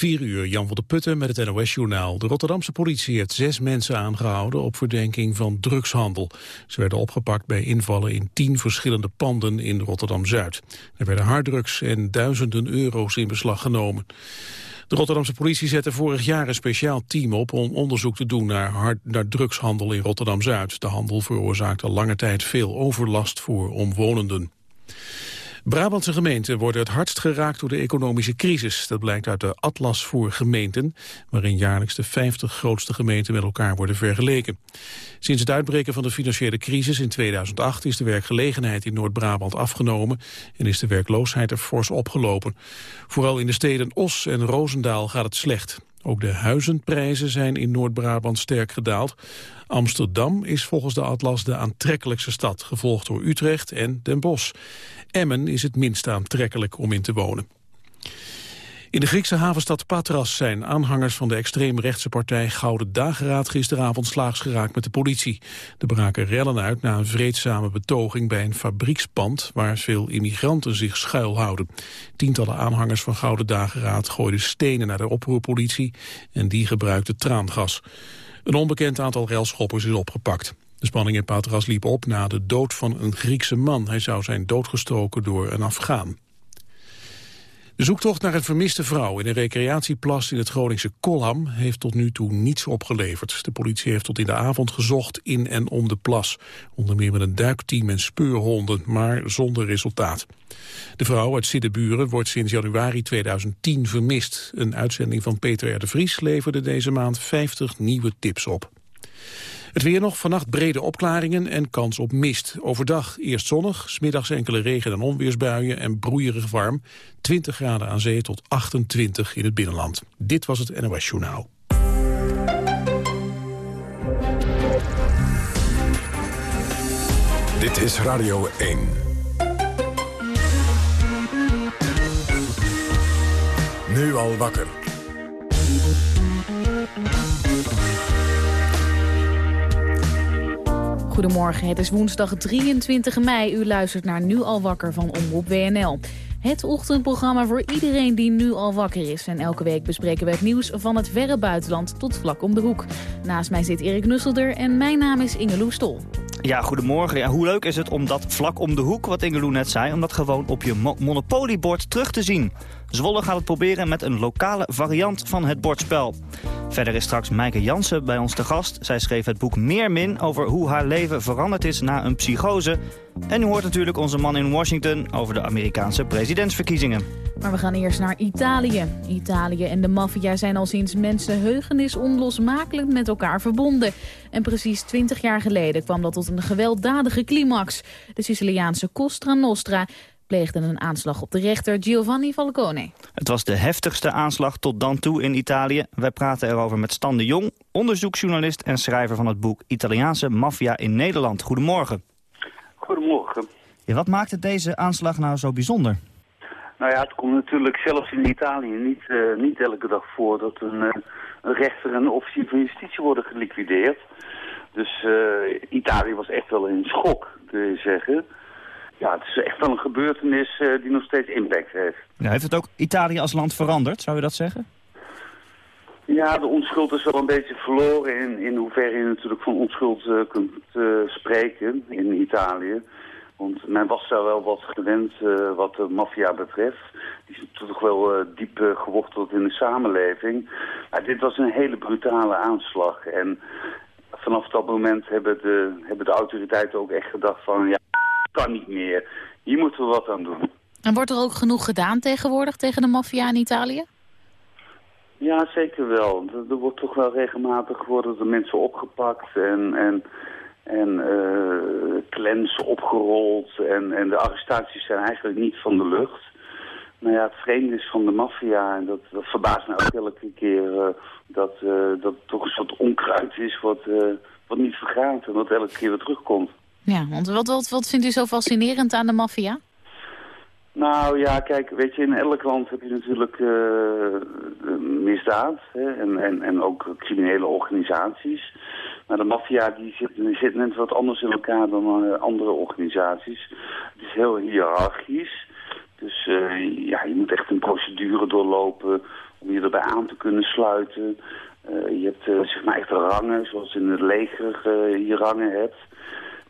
4 uur, Jan van der Putten met het NOS-journaal. De Rotterdamse politie heeft zes mensen aangehouden op verdenking van drugshandel. Ze werden opgepakt bij invallen in tien verschillende panden in Rotterdam-Zuid. Er werden harddrugs en duizenden euro's in beslag genomen. De Rotterdamse politie zette vorig jaar een speciaal team op om onderzoek te doen naar, hard, naar drugshandel in Rotterdam-Zuid. De handel veroorzaakt al lange tijd veel overlast voor omwonenden. Brabantse gemeenten worden het hardst geraakt door de economische crisis. Dat blijkt uit de Atlas voor gemeenten, waarin jaarlijks de 50 grootste gemeenten met elkaar worden vergeleken. Sinds het uitbreken van de financiële crisis in 2008 is de werkgelegenheid in Noord-Brabant afgenomen en is de werkloosheid er fors opgelopen. Vooral in de steden Os en Roosendaal gaat het slecht. Ook de huizenprijzen zijn in Noord-Brabant sterk gedaald. Amsterdam is volgens de atlas de aantrekkelijkste stad, gevolgd door Utrecht en Den Bosch. Emmen is het minst aantrekkelijk om in te wonen. In de Griekse havenstad Patras zijn aanhangers van de extreemrechtse partij Gouden Dageraad gisteravond slaags geraakt met de politie. Er braken rellen uit na een vreedzame betoging bij een fabriekspand waar veel immigranten zich schuilhouden. Tientallen aanhangers van Gouden Dageraad gooiden stenen naar de oproerpolitie en die gebruikte traangas. Een onbekend aantal relschoppers is opgepakt. De spanning in Patras liep op na de dood van een Griekse man. Hij zou zijn doodgestoken door een Afghaan. De zoektocht naar een vermiste vrouw in een recreatieplas in het Groningse Kolham heeft tot nu toe niets opgeleverd. De politie heeft tot in de avond gezocht in en om de plas. Onder meer met een duikteam en speurhonden, maar zonder resultaat. De vrouw uit Siddeburen wordt sinds januari 2010 vermist. Een uitzending van Peter R. de Vries leverde deze maand 50 nieuwe tips op. Het weer nog, vannacht brede opklaringen en kans op mist. Overdag eerst zonnig, smiddags enkele regen- en onweersbuien en broeierig warm. 20 graden aan zee tot 28 in het binnenland. Dit was het NOS Journaal. Dit is Radio 1. Nu al wakker. Goedemorgen, het is woensdag 23 mei. U luistert naar Nu al wakker van Omroep WNL. Het ochtendprogramma voor iedereen die nu al wakker is. En elke week bespreken we het nieuws van het verre buitenland tot vlak om de hoek. Naast mij zit Erik Nusselder en mijn naam is Ingeloe Stol. Ja, goedemorgen. Ja, hoe leuk is het om dat vlak om de hoek, wat Ingeloe net zei... om dat gewoon op je mo monopoliebord terug te zien. Zwolle gaat het proberen met een lokale variant van het bordspel. Verder is straks Meike Jansen bij ons te gast. Zij schreef het boek Meer Min over hoe haar leven veranderd is na een psychose. En u hoort natuurlijk onze man in Washington over de Amerikaanse presidentsverkiezingen. Maar we gaan eerst naar Italië. Italië en de maffia zijn al sinds mensenheugenis onlosmakelijk met elkaar verbonden. En precies twintig jaar geleden kwam dat tot een gewelddadige climax. De Siciliaanse Costa Nostra pleegde een aanslag op de rechter Giovanni Falcone. Het was de heftigste aanslag tot dan toe in Italië. Wij praten erover met Stan de Jong, onderzoeksjournalist en schrijver van het boek Italiaanse Maffia in Nederland. Goedemorgen. Goedemorgen. Ja, wat maakte deze aanslag nou zo bijzonder? Nou ja, het komt natuurlijk zelfs in Italië niet, uh, niet elke dag voor dat een, uh, een rechter en een officier van justitie worden geliquideerd. Dus uh, Italië was echt wel in schok, kun je zeggen. Ja, het is echt wel een gebeurtenis die nog steeds impact heeft. Ja, heeft het ook Italië als land veranderd, zou je dat zeggen? Ja, de onschuld is wel een beetje verloren in, in hoeverre je natuurlijk van onschuld kunt spreken in Italië. Want men was daar wel wat gewend uh, wat de maffia betreft. Die is toch wel uh, diep uh, geworteld in de samenleving. Maar dit was een hele brutale aanslag. En vanaf dat moment hebben de, hebben de autoriteiten ook echt gedacht van... ja, kan niet meer. Hier moeten we wat aan doen. En wordt er ook genoeg gedaan tegenwoordig tegen de maffia in Italië? Ja, zeker wel. Er, wordt toch wel regelmatig worden de mensen opgepakt en... en en uh, clans opgerold en, en de arrestaties zijn eigenlijk niet van de lucht. Nou ja, het vreemde is van de maffia, en dat, dat verbaast me ook elke keer, uh, dat, uh, dat het toch een soort onkruid is wat, wat niet vergaat en wat elke keer weer terugkomt. Ja, want wat, wat, wat vindt u zo fascinerend aan de maffia? Nou ja, kijk, weet je, in elk land heb je natuurlijk misdaad hè, en, en, en ook criminele organisaties. Maar de maffia die zit, die zit net wat anders in elkaar dan uh, andere organisaties. Het is heel hiërarchisch. Dus uh, ja, je moet echt een procedure doorlopen om je erbij aan te kunnen sluiten. je hebt zeg maar echt rangen, zoals in het leger je rangen hebt.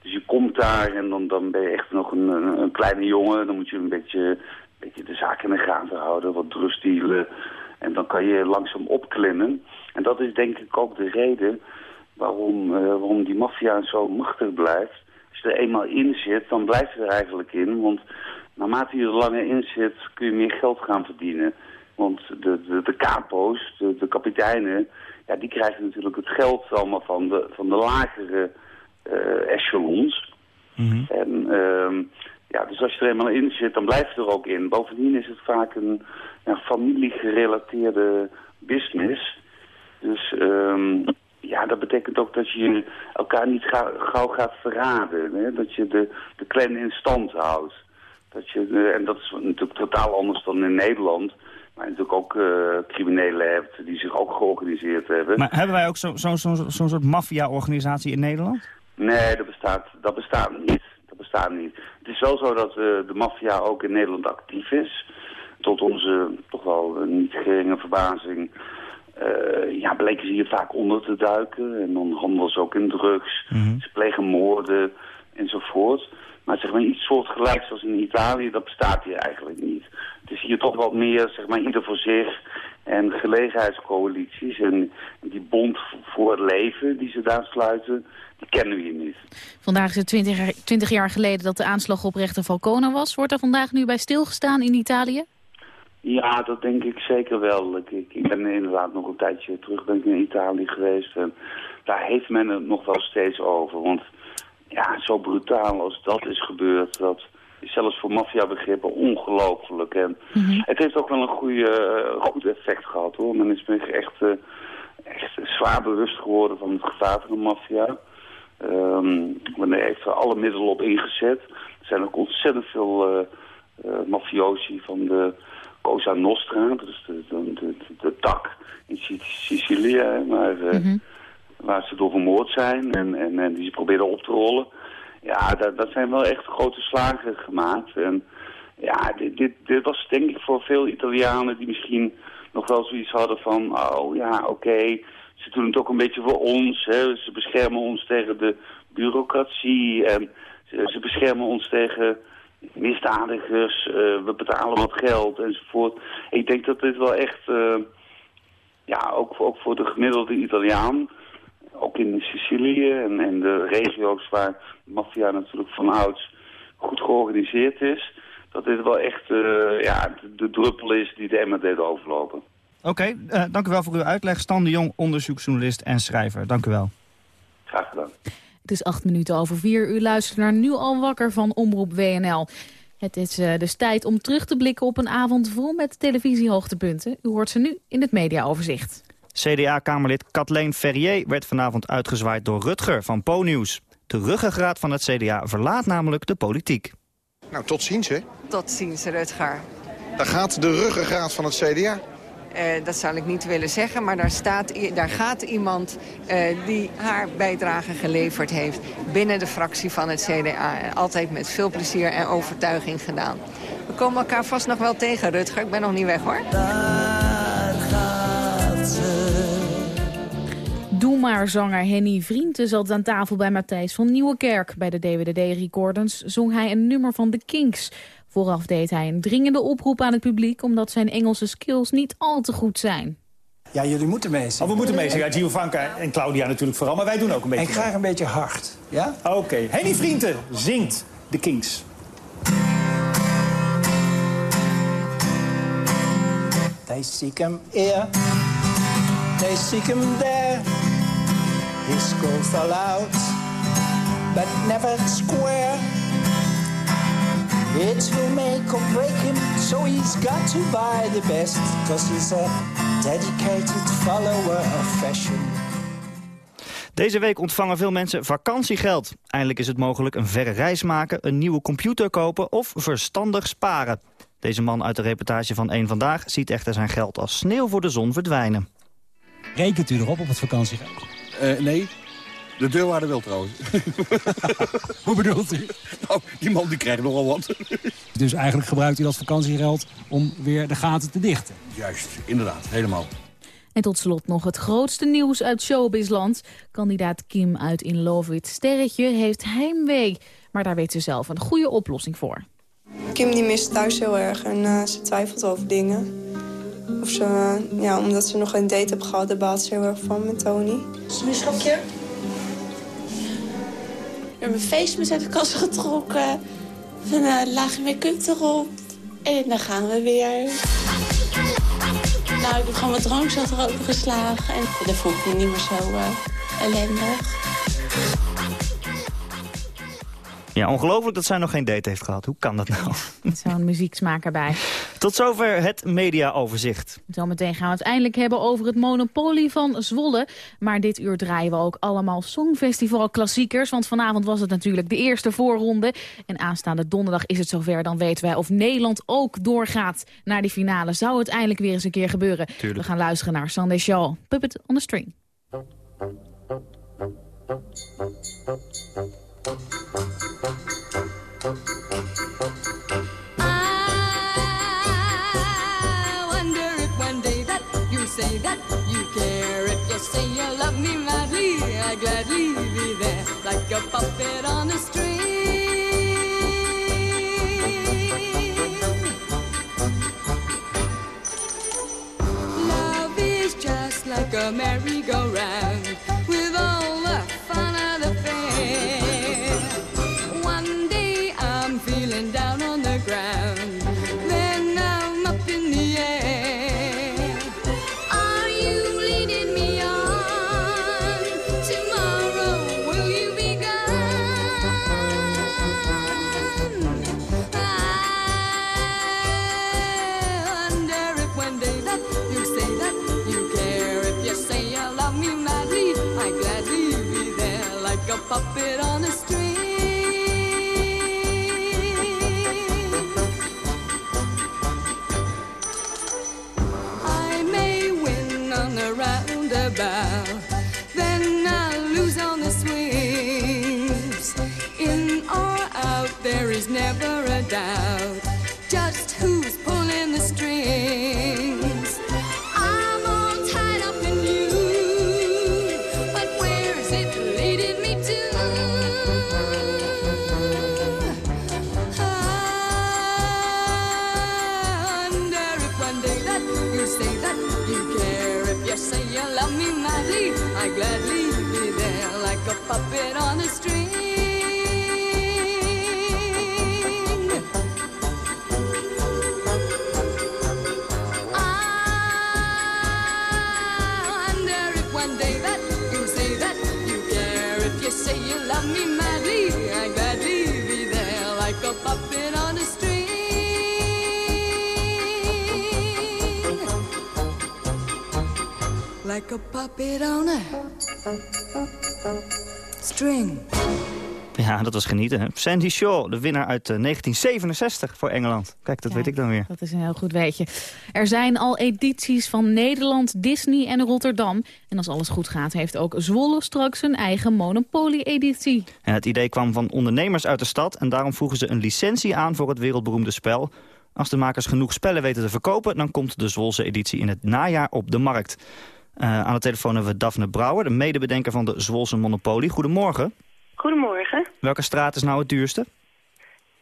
Dus je komt daar en dan, ben je echt nog een, een, kleine jongen. Dan moet je een beetje, een beetje de zaak in de gaten houden, wat rust dealen. En dan kan je langzaam opklimmen. En dat is denk ik ook de reden waarom, uh, waarom die maffia zo machtig blijft. Als je er eenmaal in zit, dan blijft je er eigenlijk in. Want naarmate je er langer in zit, kun je meer geld gaan verdienen. Want de, de, de capo's, de, de kapiteinen, ja, die krijgen natuurlijk het geld allemaal van de, van de lagere echelons. Mhm. En uh, ja, dus als je er eenmaal in zit, dan blijf je er ook in. Bovendien is het vaak een ja, familiegerelateerde business. Dus um, ja, dat betekent ook dat je elkaar niet gauw gaat verraden. Hè? Dat je de, de clan in stand houdt. Dat je, en dat is natuurlijk totaal anders dan in Nederland. Maar je natuurlijk ook uh, criminelen hebt die zich ook georganiseerd hebben. Maar hebben wij ook zo'n zo, zo, zo, soort maffia-organisatie in Nederland? Nee, dat bestaat, dat bestaat niet. Dat bestaat niet. Het is wel zo dat uh, de maffia ook in Nederland actief is. Tot onze toch wel niet geringe verbazing uh, ja, bleken ze hier vaak onder te duiken. En dan handelen ze ook in drugs. Mhm. Ze plegen moorden enzovoort. Maar zeg maar iets soortgelijks als in Italië, dat bestaat hier eigenlijk niet. Het is hier toch wat meer, zeg maar, ieder voor zich. En gelegenheidscoalities en die bond voor het leven die ze daar sluiten, die kennen we hier niet. Vandaag is het 20, 20 jaar geleden dat de aanslag op rechter Falcone was. Wordt er vandaag nu bij stilgestaan in Italië? Ja, dat denk ik zeker wel. Ik, ik, ben inderdaad nog een tijdje terug ben ik in Italië geweest. En daar heeft men het nog wel steeds over. Want ja, zo brutaal als dat is gebeurd, dat is zelfs voor maffiabegrippen ongelooflijk. En mhm. het heeft ook wel een goede, uh, goed effect gehad hoor. Men is zich echt, uh, echt zwaar bewust geworden van het gevaar van de maffia. Um, men heeft er alle middelen op ingezet. Er zijn ook ontzettend veel uh, mafiosi van de Cosa Nostra, dat is de, de, de, tak in Sicilië, waar, mm waar ze door vermoord zijn en, en, en, die ze proberen op te rollen. Ja, dat, dat zijn wel echt grote slagen gemaakt. En ja, dit, dit, dit was denk ik voor veel Italianen die misschien nog wel zoiets hadden van, oh ja, oké, ze doen het ook een beetje voor ons. Hè. Ze beschermen ons tegen de bureaucratie en ze, beschermen ons tegen misdadigers, uh, we betalen wat geld enzovoort. Ik denk dat dit wel echt, uh, ja, ook, ook voor de gemiddelde Italiaan, ook in Sicilië en, en de regio's waar de maffia natuurlijk van ouds goed georganiseerd is, dat dit wel echt uh, ja, de, druppel is die de emmer deed overlopen. Oké, okay, dank u wel voor uw uitleg. Stan de Jong, onderzoeksjournalist en schrijver. Dank u wel. Graag gedaan. Het is acht minuten over vier. U luistert naar Nu al wakker van Omroep WNL. Het is uh, dus tijd om terug te blikken op een avond vol met televisiehoogtepunten. U hoort ze nu in het mediaoverzicht. CDA-kamerlid Kathleen Ferrier werd vanavond uitgezwaaid door Rutger van Po-nieuws. De ruggengraat van het CDA verlaat namelijk de politiek. Nou, tot ziens, hè? Tot ziens, Rutger. Daar gaat de ruggengraat van het CDA. Uh, dat zal ik niet willen zeggen, maar daar, staat, daar gaat iemand uh, die haar bijdrage geleverd heeft binnen de fractie van het CDA. En altijd met veel plezier en overtuiging gedaan. We komen elkaar vast nog wel tegen, Rutger. Ik ben nog niet weg, hoor. Doe maar zanger Henny Vrienden zat aan tafel bij Matthijs van Nieuwekerk. Bij de DWDD Recordings zong hij een nummer van The Kinks. Vooraf deed hij een dringende oproep aan het publiek... omdat zijn Engelse skills niet al te goed zijn. Ja, jullie moeten meezingen. Oh, we moeten meezingen. Ja, Giovanka en Claudia natuurlijk vooral, maar wij doen ook een beetje En graag een beetje hard, ja? Oké. Okay. Henny Vrienden zingt de Kings. They seek him here, they seek him there. His scroll fell out, but never square. It will make or break him, so he's got to buy the best. Cause he's a dedicated follower of fashion. Deze week ontvangen veel mensen vakantiegeld. Eindelijk is het mogelijk een verre reis maken, een nieuwe computer kopen of verstandig sparen. Deze man uit de reportage van Eén Vandaag ziet echter zijn geld als sneeuw voor de zon verdwijnen. Rekent u erop op het vakantiegeld? Uh, nee. De deurwaarder wil trouwens. Hoe bedoelt u? Nou, die man die krijgt nogal wat. Dus eigenlijk gebruikt u dat vakantiegeld om weer de gaten te dichten? Juist, inderdaad, helemaal. En tot slot nog het grootste nieuws uit showbizland. Kandidaat Kim uit In Love With Sterretje heeft heimwee. Maar daar weet ze zelf een goede oplossing voor. Kim die mist thuis heel erg en uh, ze twijfelt over dingen. Of ze, uh, ja, omdat ze nog een date heeft gehad, daar baalt ze heel erg van met Tony. Is mijn schokje? We hebben feestmes uit de kast getrokken. Een uh, lage make-up erop. En dan gaan we weer. Nou, ik heb gewoon wat drankzat er geslagen. En dat vond ik niet meer zo uh, ellendig. Ja, ongelooflijk dat zij nog geen date heeft gehad. Hoe kan dat nou? Zo'n muzieksmaak erbij. Tot zover het mediaoverzicht. Zometeen gaan we het eindelijk hebben over het monopolie van Zwolle. Maar dit uur draaien we ook allemaal Songfestival klassiekers. Want vanavond was het natuurlijk de eerste voorronde. En aanstaande donderdag is het zover. Dan weten wij of Nederland ook doorgaat naar die finale. Zou het eindelijk weer eens een keer gebeuren? Tuurlijk. We gaan luisteren naar Sunday Shaw. Puppet on the String. Say that you care. If you say you love me madly, I gladly be there like a puppet on a string. Love is just like a merry-go-round say you love me madly, I gladly be there like a puppet on a string. Like a puppet on a string. Ja, dat was genieten. Hè? Sandy Shaw, de winnaar uit eh, 1967 voor Engeland. Kijk, dat weet ik dan weer. Dat is een heel goed weetje. Er zijn al edities van Nederland, Disney en Rotterdam. En als alles goed gaat, heeft ook Zwolle straks een eigen Monopoly-editie. Het idee kwam van ondernemers uit de stad... en daarom vroegen ze een licentie aan voor het wereldberoemde spel. Als de makers genoeg spellen weten te verkopen... dan komt de Zwolse editie in het najaar op de markt. Eh, aan de telefoon hebben we Daphne Brouwer, de medebedenker van de Zwolse Monopoly. Goedemorgen. Goedemorgen. Welke straat is nou het duurste?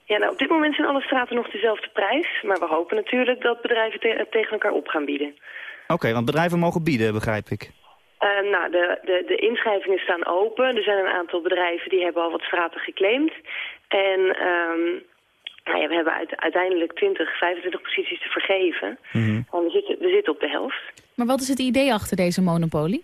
Ja, nou, op dit moment zijn alle straten nog dezelfde prijs. Maar we hopen natuurlijk dat bedrijven te- tegen elkaar op gaan bieden. Oké, want bedrijven mogen bieden, begrijp ik. Eh, nou, de, de, de inschrijvingen staan open. Er zijn een aantal bedrijven die hebben al wat straten geclaimd. En ehm, nou ja, we hebben uit- uiteindelijk 20, 25 posities te vergeven. En we zitten, we zitten op de helft. Maar wat is het idee achter deze Monopoly?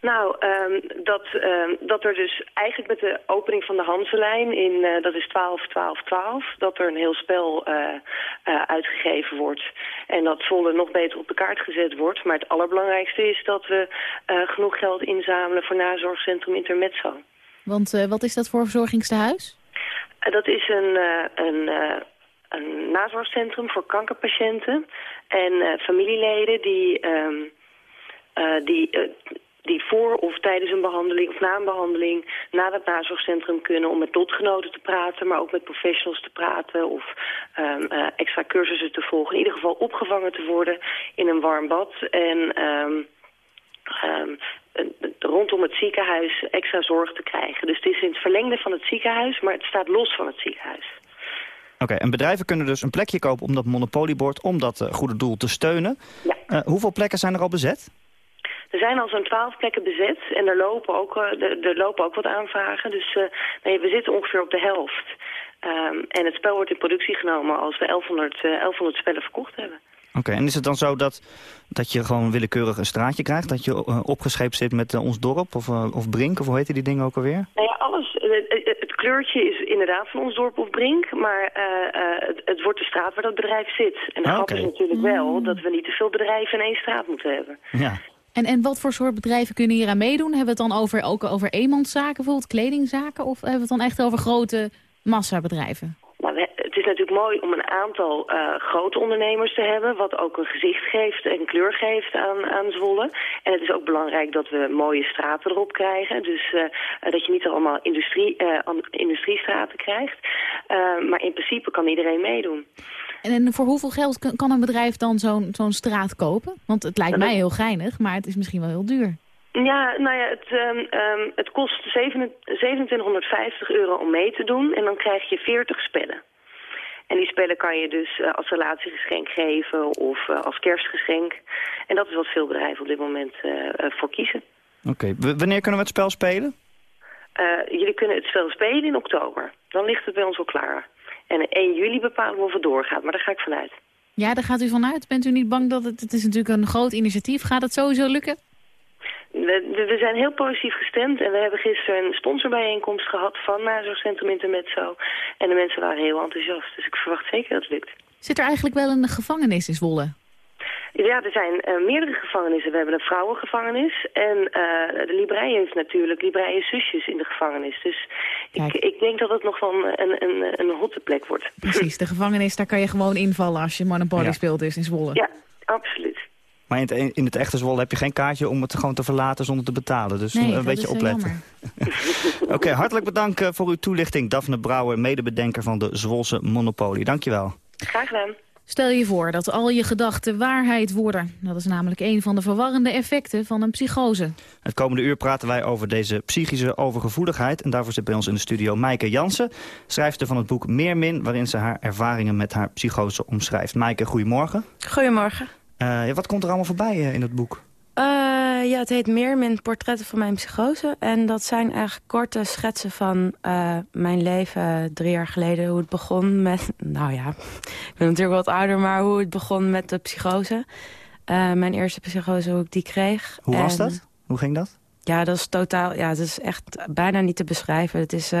Nou, ehm, dat, ehm, dat er dus eigenlijk met de opening van de Hanselijn in, eh, dat is 12, 12, 12, dat er een heel spel eh, eh, uitgegeven wordt. En dat Zwolle nog beter op de kaart gezet wordt. Maar het allerbelangrijkste is dat we genoeg geld inzamelen voor nazorgcentrum Intermezzo. Want wat is dat voor verzorgingstehuis? Eh, dat is een, een, een nazorgcentrum voor kankerpatiënten en familieleden die, ehm, eh, die, die voor of tijdens een behandeling of na een behandeling naar het nazorgcentrum kunnen om met lotgenoten te praten, maar ook met professionals te praten of um, uh, extra cursussen te volgen. In ieder geval opgevangen te worden in een warm bad en um, um, rondom het ziekenhuis extra zorg te krijgen. Dus het is in het verlengde van het ziekenhuis, maar het staat los van het ziekenhuis. Oké, en bedrijven kunnen dus een plekje kopen om dat monopoliebord, om dat uh, goede doel te steunen. Ja. Uh, hoeveel plekken zijn er al bezet? Er zijn al zo'n twaalf plekken bezet en er lopen ook, uh, er, er, lopen ook wat aanvragen. Dus nee, we zitten ongeveer op de helft. Um, en het spel wordt in productie genomen als we 1100, 1100 spellen verkocht hebben. Oké, okay, en is het dan zo dat, dat je gewoon willekeurig een straatje krijgt? Dat je uh, opgescheept zit met uh, ons dorp of, uh, of Brink? Of hoe heet die dingen ook alweer? Nou ja, alles. Het, het kleurtje is inderdaad van ons dorp of Brink. Maar het, het, wordt de straat waar dat bedrijf zit. En de ah, grap okay. is natuurlijk wel dat we niet te veel bedrijven in één straat moeten hebben. Ja. En, en wat voor soort bedrijven kunnen hier aan meedoen? Hebben we het dan over, ook over eenmanszaken, bijvoorbeeld kledingzaken? Of hebben we het dan echt over grote massabedrijven? Nou, het is natuurlijk mooi om een aantal uh, grote ondernemers te hebben... wat ook een gezicht geeft en kleur geeft aan, aan Zwolle. En het is ook belangrijk dat we mooie straten erop krijgen. Dus uh, dat je niet allemaal industrie, uh, industriestraten krijgt. maar in principe kan iedereen meedoen. En, en voor hoeveel geld kan een bedrijf dan zo'n zo'n straat kopen? Want het lijkt mij heel geinig, maar het is misschien wel heel duur. Ja, nou ja, het, um, um, het kost 2750 euro om mee te doen en dan krijg je 40 spellen. En die spellen kan je dus uh, als relatiegeschenk geven of uh, als kerstgeschenk. En dat is wat veel bedrijven op dit moment uh, voor kiezen. Oké, okay. wanneer kunnen we het spel spelen? jullie kunnen het spel spelen in oktober. Dan ligt het bij ons al klaar. En 1 juli bepalen we of het doorgaat, maar daar ga ik vanuit. Ja, daar gaat u vanuit. Bent u niet bang dat het... Het is natuurlijk een groot initiatief. Gaat het sowieso lukken? We, we, zijn heel positief gestemd en we hebben gisteren een sponsorbijeenkomst gehad van Nazorgcentrum Intermezzo. En de mensen waren heel enthousiast, dus ik verwacht zeker dat het lukt. Zit er eigenlijk wel een gevangenis in Zwolle? Ja, er zijn uh, meerdere gevangenissen. We hebben een vrouwengevangenis en uh, de Librei heeft natuurlijk Librei zusjes in de gevangenis. Dus ik, ik, denk dat het nog wel een, een, een hotte plek wordt. Precies, de gevangenis, daar kan je gewoon invallen als je Monopoly ja. speelt dus in Zwolle. Ja, absoluut. Maar in het, in het echte Zwolle heb je geen kaartje om het gewoon te verlaten zonder te betalen. Dus nee, een beetje opletten. Oké, okay, hartelijk bedankt voor uw toelichting. Daphne Brouwer, medebedenker van de Zwolse Monopoly. Dankjewel. Graag gedaan. Stel je voor dat al je gedachten waarheid worden. Dat is namelijk een van de verwarrende effecten van een psychose. Het komende uur praten wij over deze psychische overgevoeligheid. En daarvoor zit bij ons in de studio Maaike Jansen, schrijfster van het boek Meermin... waarin ze haar ervaringen met haar psychose omschrijft. Maaike, goedemorgen. Goedemorgen. Uh, ja, wat komt er allemaal voorbij uh, in het boek? Uh, ja, het heet Meermin Portretten van mijn psychose. En dat zijn eigenlijk korte schetsen van mijn leven drie jaar geleden. Hoe het begon met... Nou ja, ik ben natuurlijk wat ouder, maar hoe het begon met de psychose. mijn eerste psychose, hoe ik die kreeg. Hoe was dat? Hoe ging dat? Ja, dat is totaal... Ja, het is echt bijna niet te beschrijven. Het is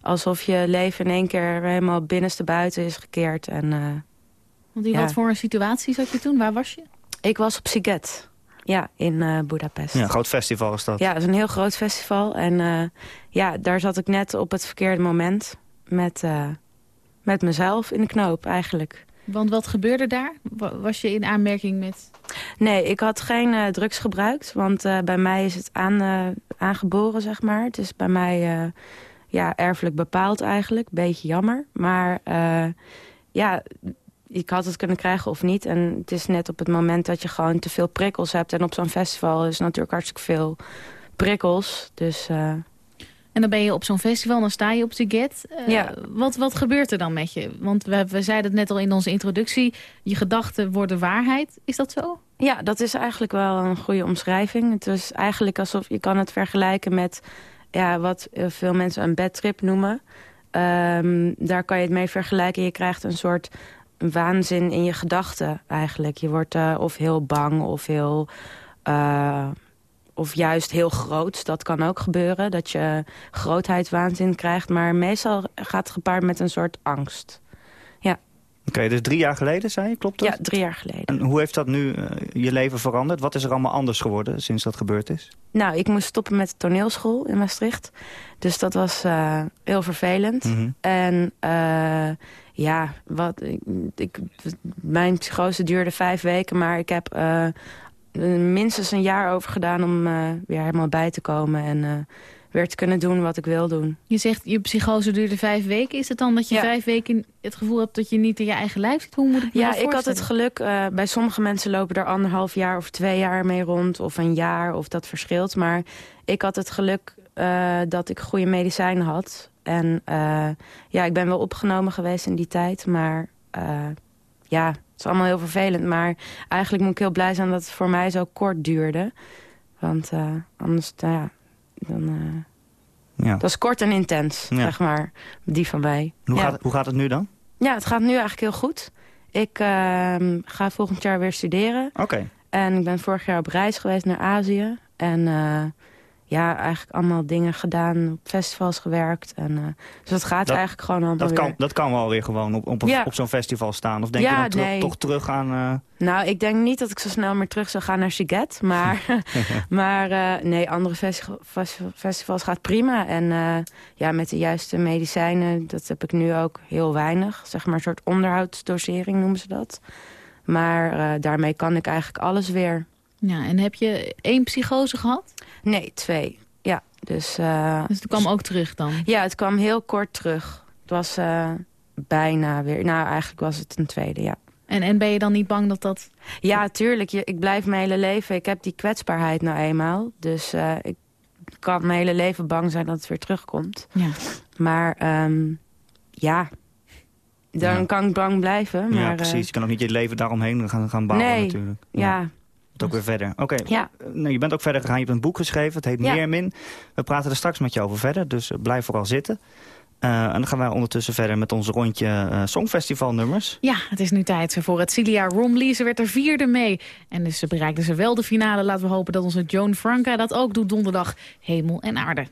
alsof je leven in één keer helemaal binnenste buiten is gekeerd. En... Want in ja. wat voor een situatie zat je toen? Waar was je? Ik was op Siget. Ja, in uh, Budapest. Ja, een groot festival is dat. Ja, het is een heel groot festival. En uh, ja, daar zat ik net op het verkeerde moment met, uh, met mezelf in de knoop eigenlijk. Want wat gebeurde daar? Was je in aanmerking met... Nee, ik had geen drugs gebruikt. Want bij mij is het aan, aangeboren, zeg maar. Het is bij mij ja, erfelijk bepaald eigenlijk. Beetje jammer. Maar ja, ik had het kunnen krijgen of niet. En het is net op het moment dat je gewoon te veel prikkels hebt. En op zo'n festival is natuurlijk hartstikke veel prikkels. Dus, uh... En dan ben je op zo'n festival, dan sta je op de get. Uh, ja. wat, wat gebeurt er dan met je? Want we, we zeiden het net al in onze introductie. Je gedachten worden waarheid. Is dat zo? Ja, dat is eigenlijk wel een goede omschrijving. Het is eigenlijk alsof je kan het vergelijken met ja, wat veel mensen een bedtrip noemen. Um, daar kan je het mee vergelijken. Je krijgt een soort waanzin in je gedachten eigenlijk. Je wordt uh, of heel bang of heel... Uh, of juist heel groot. Dat kan ook gebeuren, dat je grootheidswaanzin krijgt. Maar meestal gaat het gepaard met een soort angst. Ja. Oké, okay, dus drie jaar geleden, zei je, klopt dat? Ja, drie jaar geleden. En hoe heeft dat nu uh, je leven veranderd? Wat is er allemaal anders geworden sinds dat gebeurd is? Nou, ik moest stoppen met de toneelschool in Maastricht. Dus dat was uh, heel vervelend. Mhm. Mm -hmm. En ja, wat, ik, ik, mijn psychose duurde vijf weken, maar ik heb uh, minstens een jaar over gedaan om eh, weer helemaal bij te komen. En eh, weer te kunnen doen wat ik wil doen. Je zegt, je psychose duurde vijf weken. Is het dan dat je Ja. vijf weken het gevoel hebt dat je niet in je eigen lijf zit? Hoe moet ik me Ja, ik had het geluk. eh, bij sommige mensen lopen er anderhalf jaar of twee jaar mee rond. Of een jaar, of dat verschilt. Maar ik had het geluk eh, dat ik goede medicijnen had. En eh, ja, ik ben wel opgenomen geweest in die tijd. Maar eh, ja, het is allemaal heel vervelend. Maar eigenlijk moet ik heel blij zijn dat het voor mij zo kort duurde. Want eh, anders, nou ja, dan... eh, Ja. Dat is kort en intens, Ja. zeg maar. Die van mij. Hoe, ja. gaat, hoe gaat het nu dan? Ja, het gaat nu eigenlijk heel goed. Ik ehm, ga volgend jaar weer studeren. Oké. En ik ben vorig jaar op reis geweest naar Azië. En eh, ja, eigenlijk allemaal dingen gedaan. Op festivals gewerkt. En, eh, dus dat gaat Dat- eigenlijk gewoon allemaal Dat kan, weer. dat kan wel weer gewoon op, op, een- Ja. op zo'n festival staan. Of denk Ja, je dan nee. toch terug aan... eh, Nou, ik denk niet dat ik zo snel meer terug zou gaan naar Siget. Maar, maar eh, nee, andere festi- festi- festivals gaat prima. En ja, met de juiste medicijnen, dat heb ik nu ook heel weinig. Zeg maar een soort onderhoudsdosering noemen ze dat. Maar daarmee kan ik eigenlijk alles weer. Ja, en heb je één psychose gehad? Nee, twee. Ja, dus... eh, Dus het kwam ook terug dan? Ja, het kwam heel kort terug. Het was eh, bijna weer... Nou, eigenlijk was het een tweede, ja. En, en ben je dan niet bang dat dat... Ja, tuurlijk. Je, ik blijf mijn hele leven... Ik heb die kwetsbaarheid nou eenmaal. Dus eh, ik kan mijn hele leven bang zijn dat het weer terugkomt. Ja. Maar ehm, ja, dan Ja. kan ik bang blijven. Maar, ja, precies. Je kan ook niet je leven daaromheen gaan, gaan bouwen nee, natuurlijk. ja. Het ook weer verder. Oké. Ja. Nou, je bent ook verder gegaan. Je hebt een boek geschreven. Het heet Ja. Meermin. We praten er straks met je over verder. Dus eh, blijf vooral zitten. Eh, en dan gaan wij ondertussen verder met ons rondje eh Songfestival nummers. Ja, het is nu tijd voor het Celia Romley. Ze werd er vierde mee. En dus ze bereikte ze wel de finale. Laten we hopen dat onze Joan Franca dat ook doet donderdag. Hemel en aarde.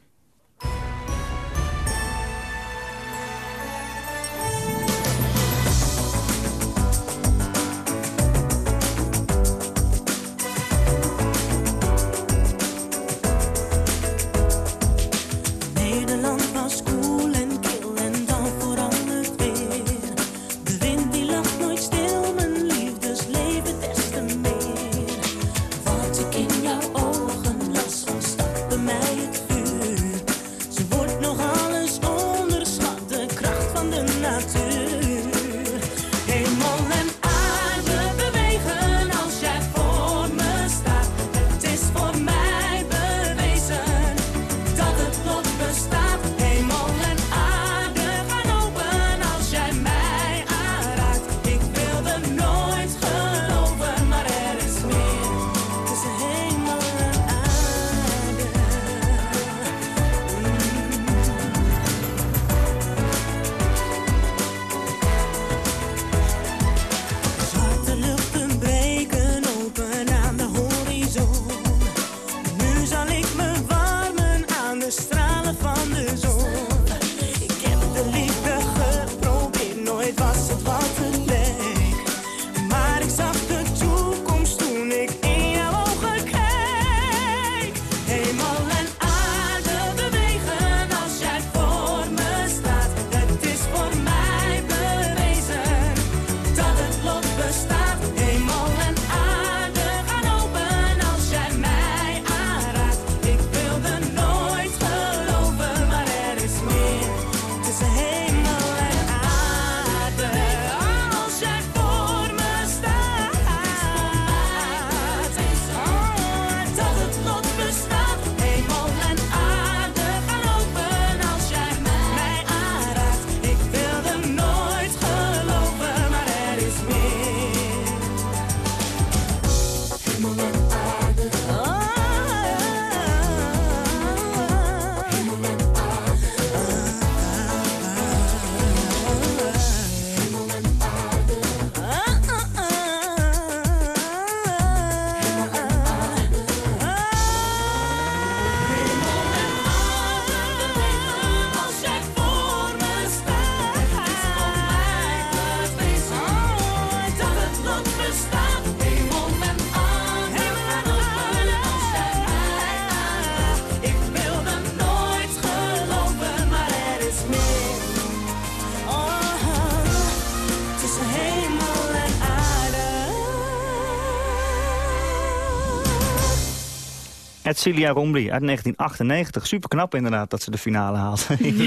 Celia Rombly uit 1998. Super knap inderdaad dat ze de finale haalt.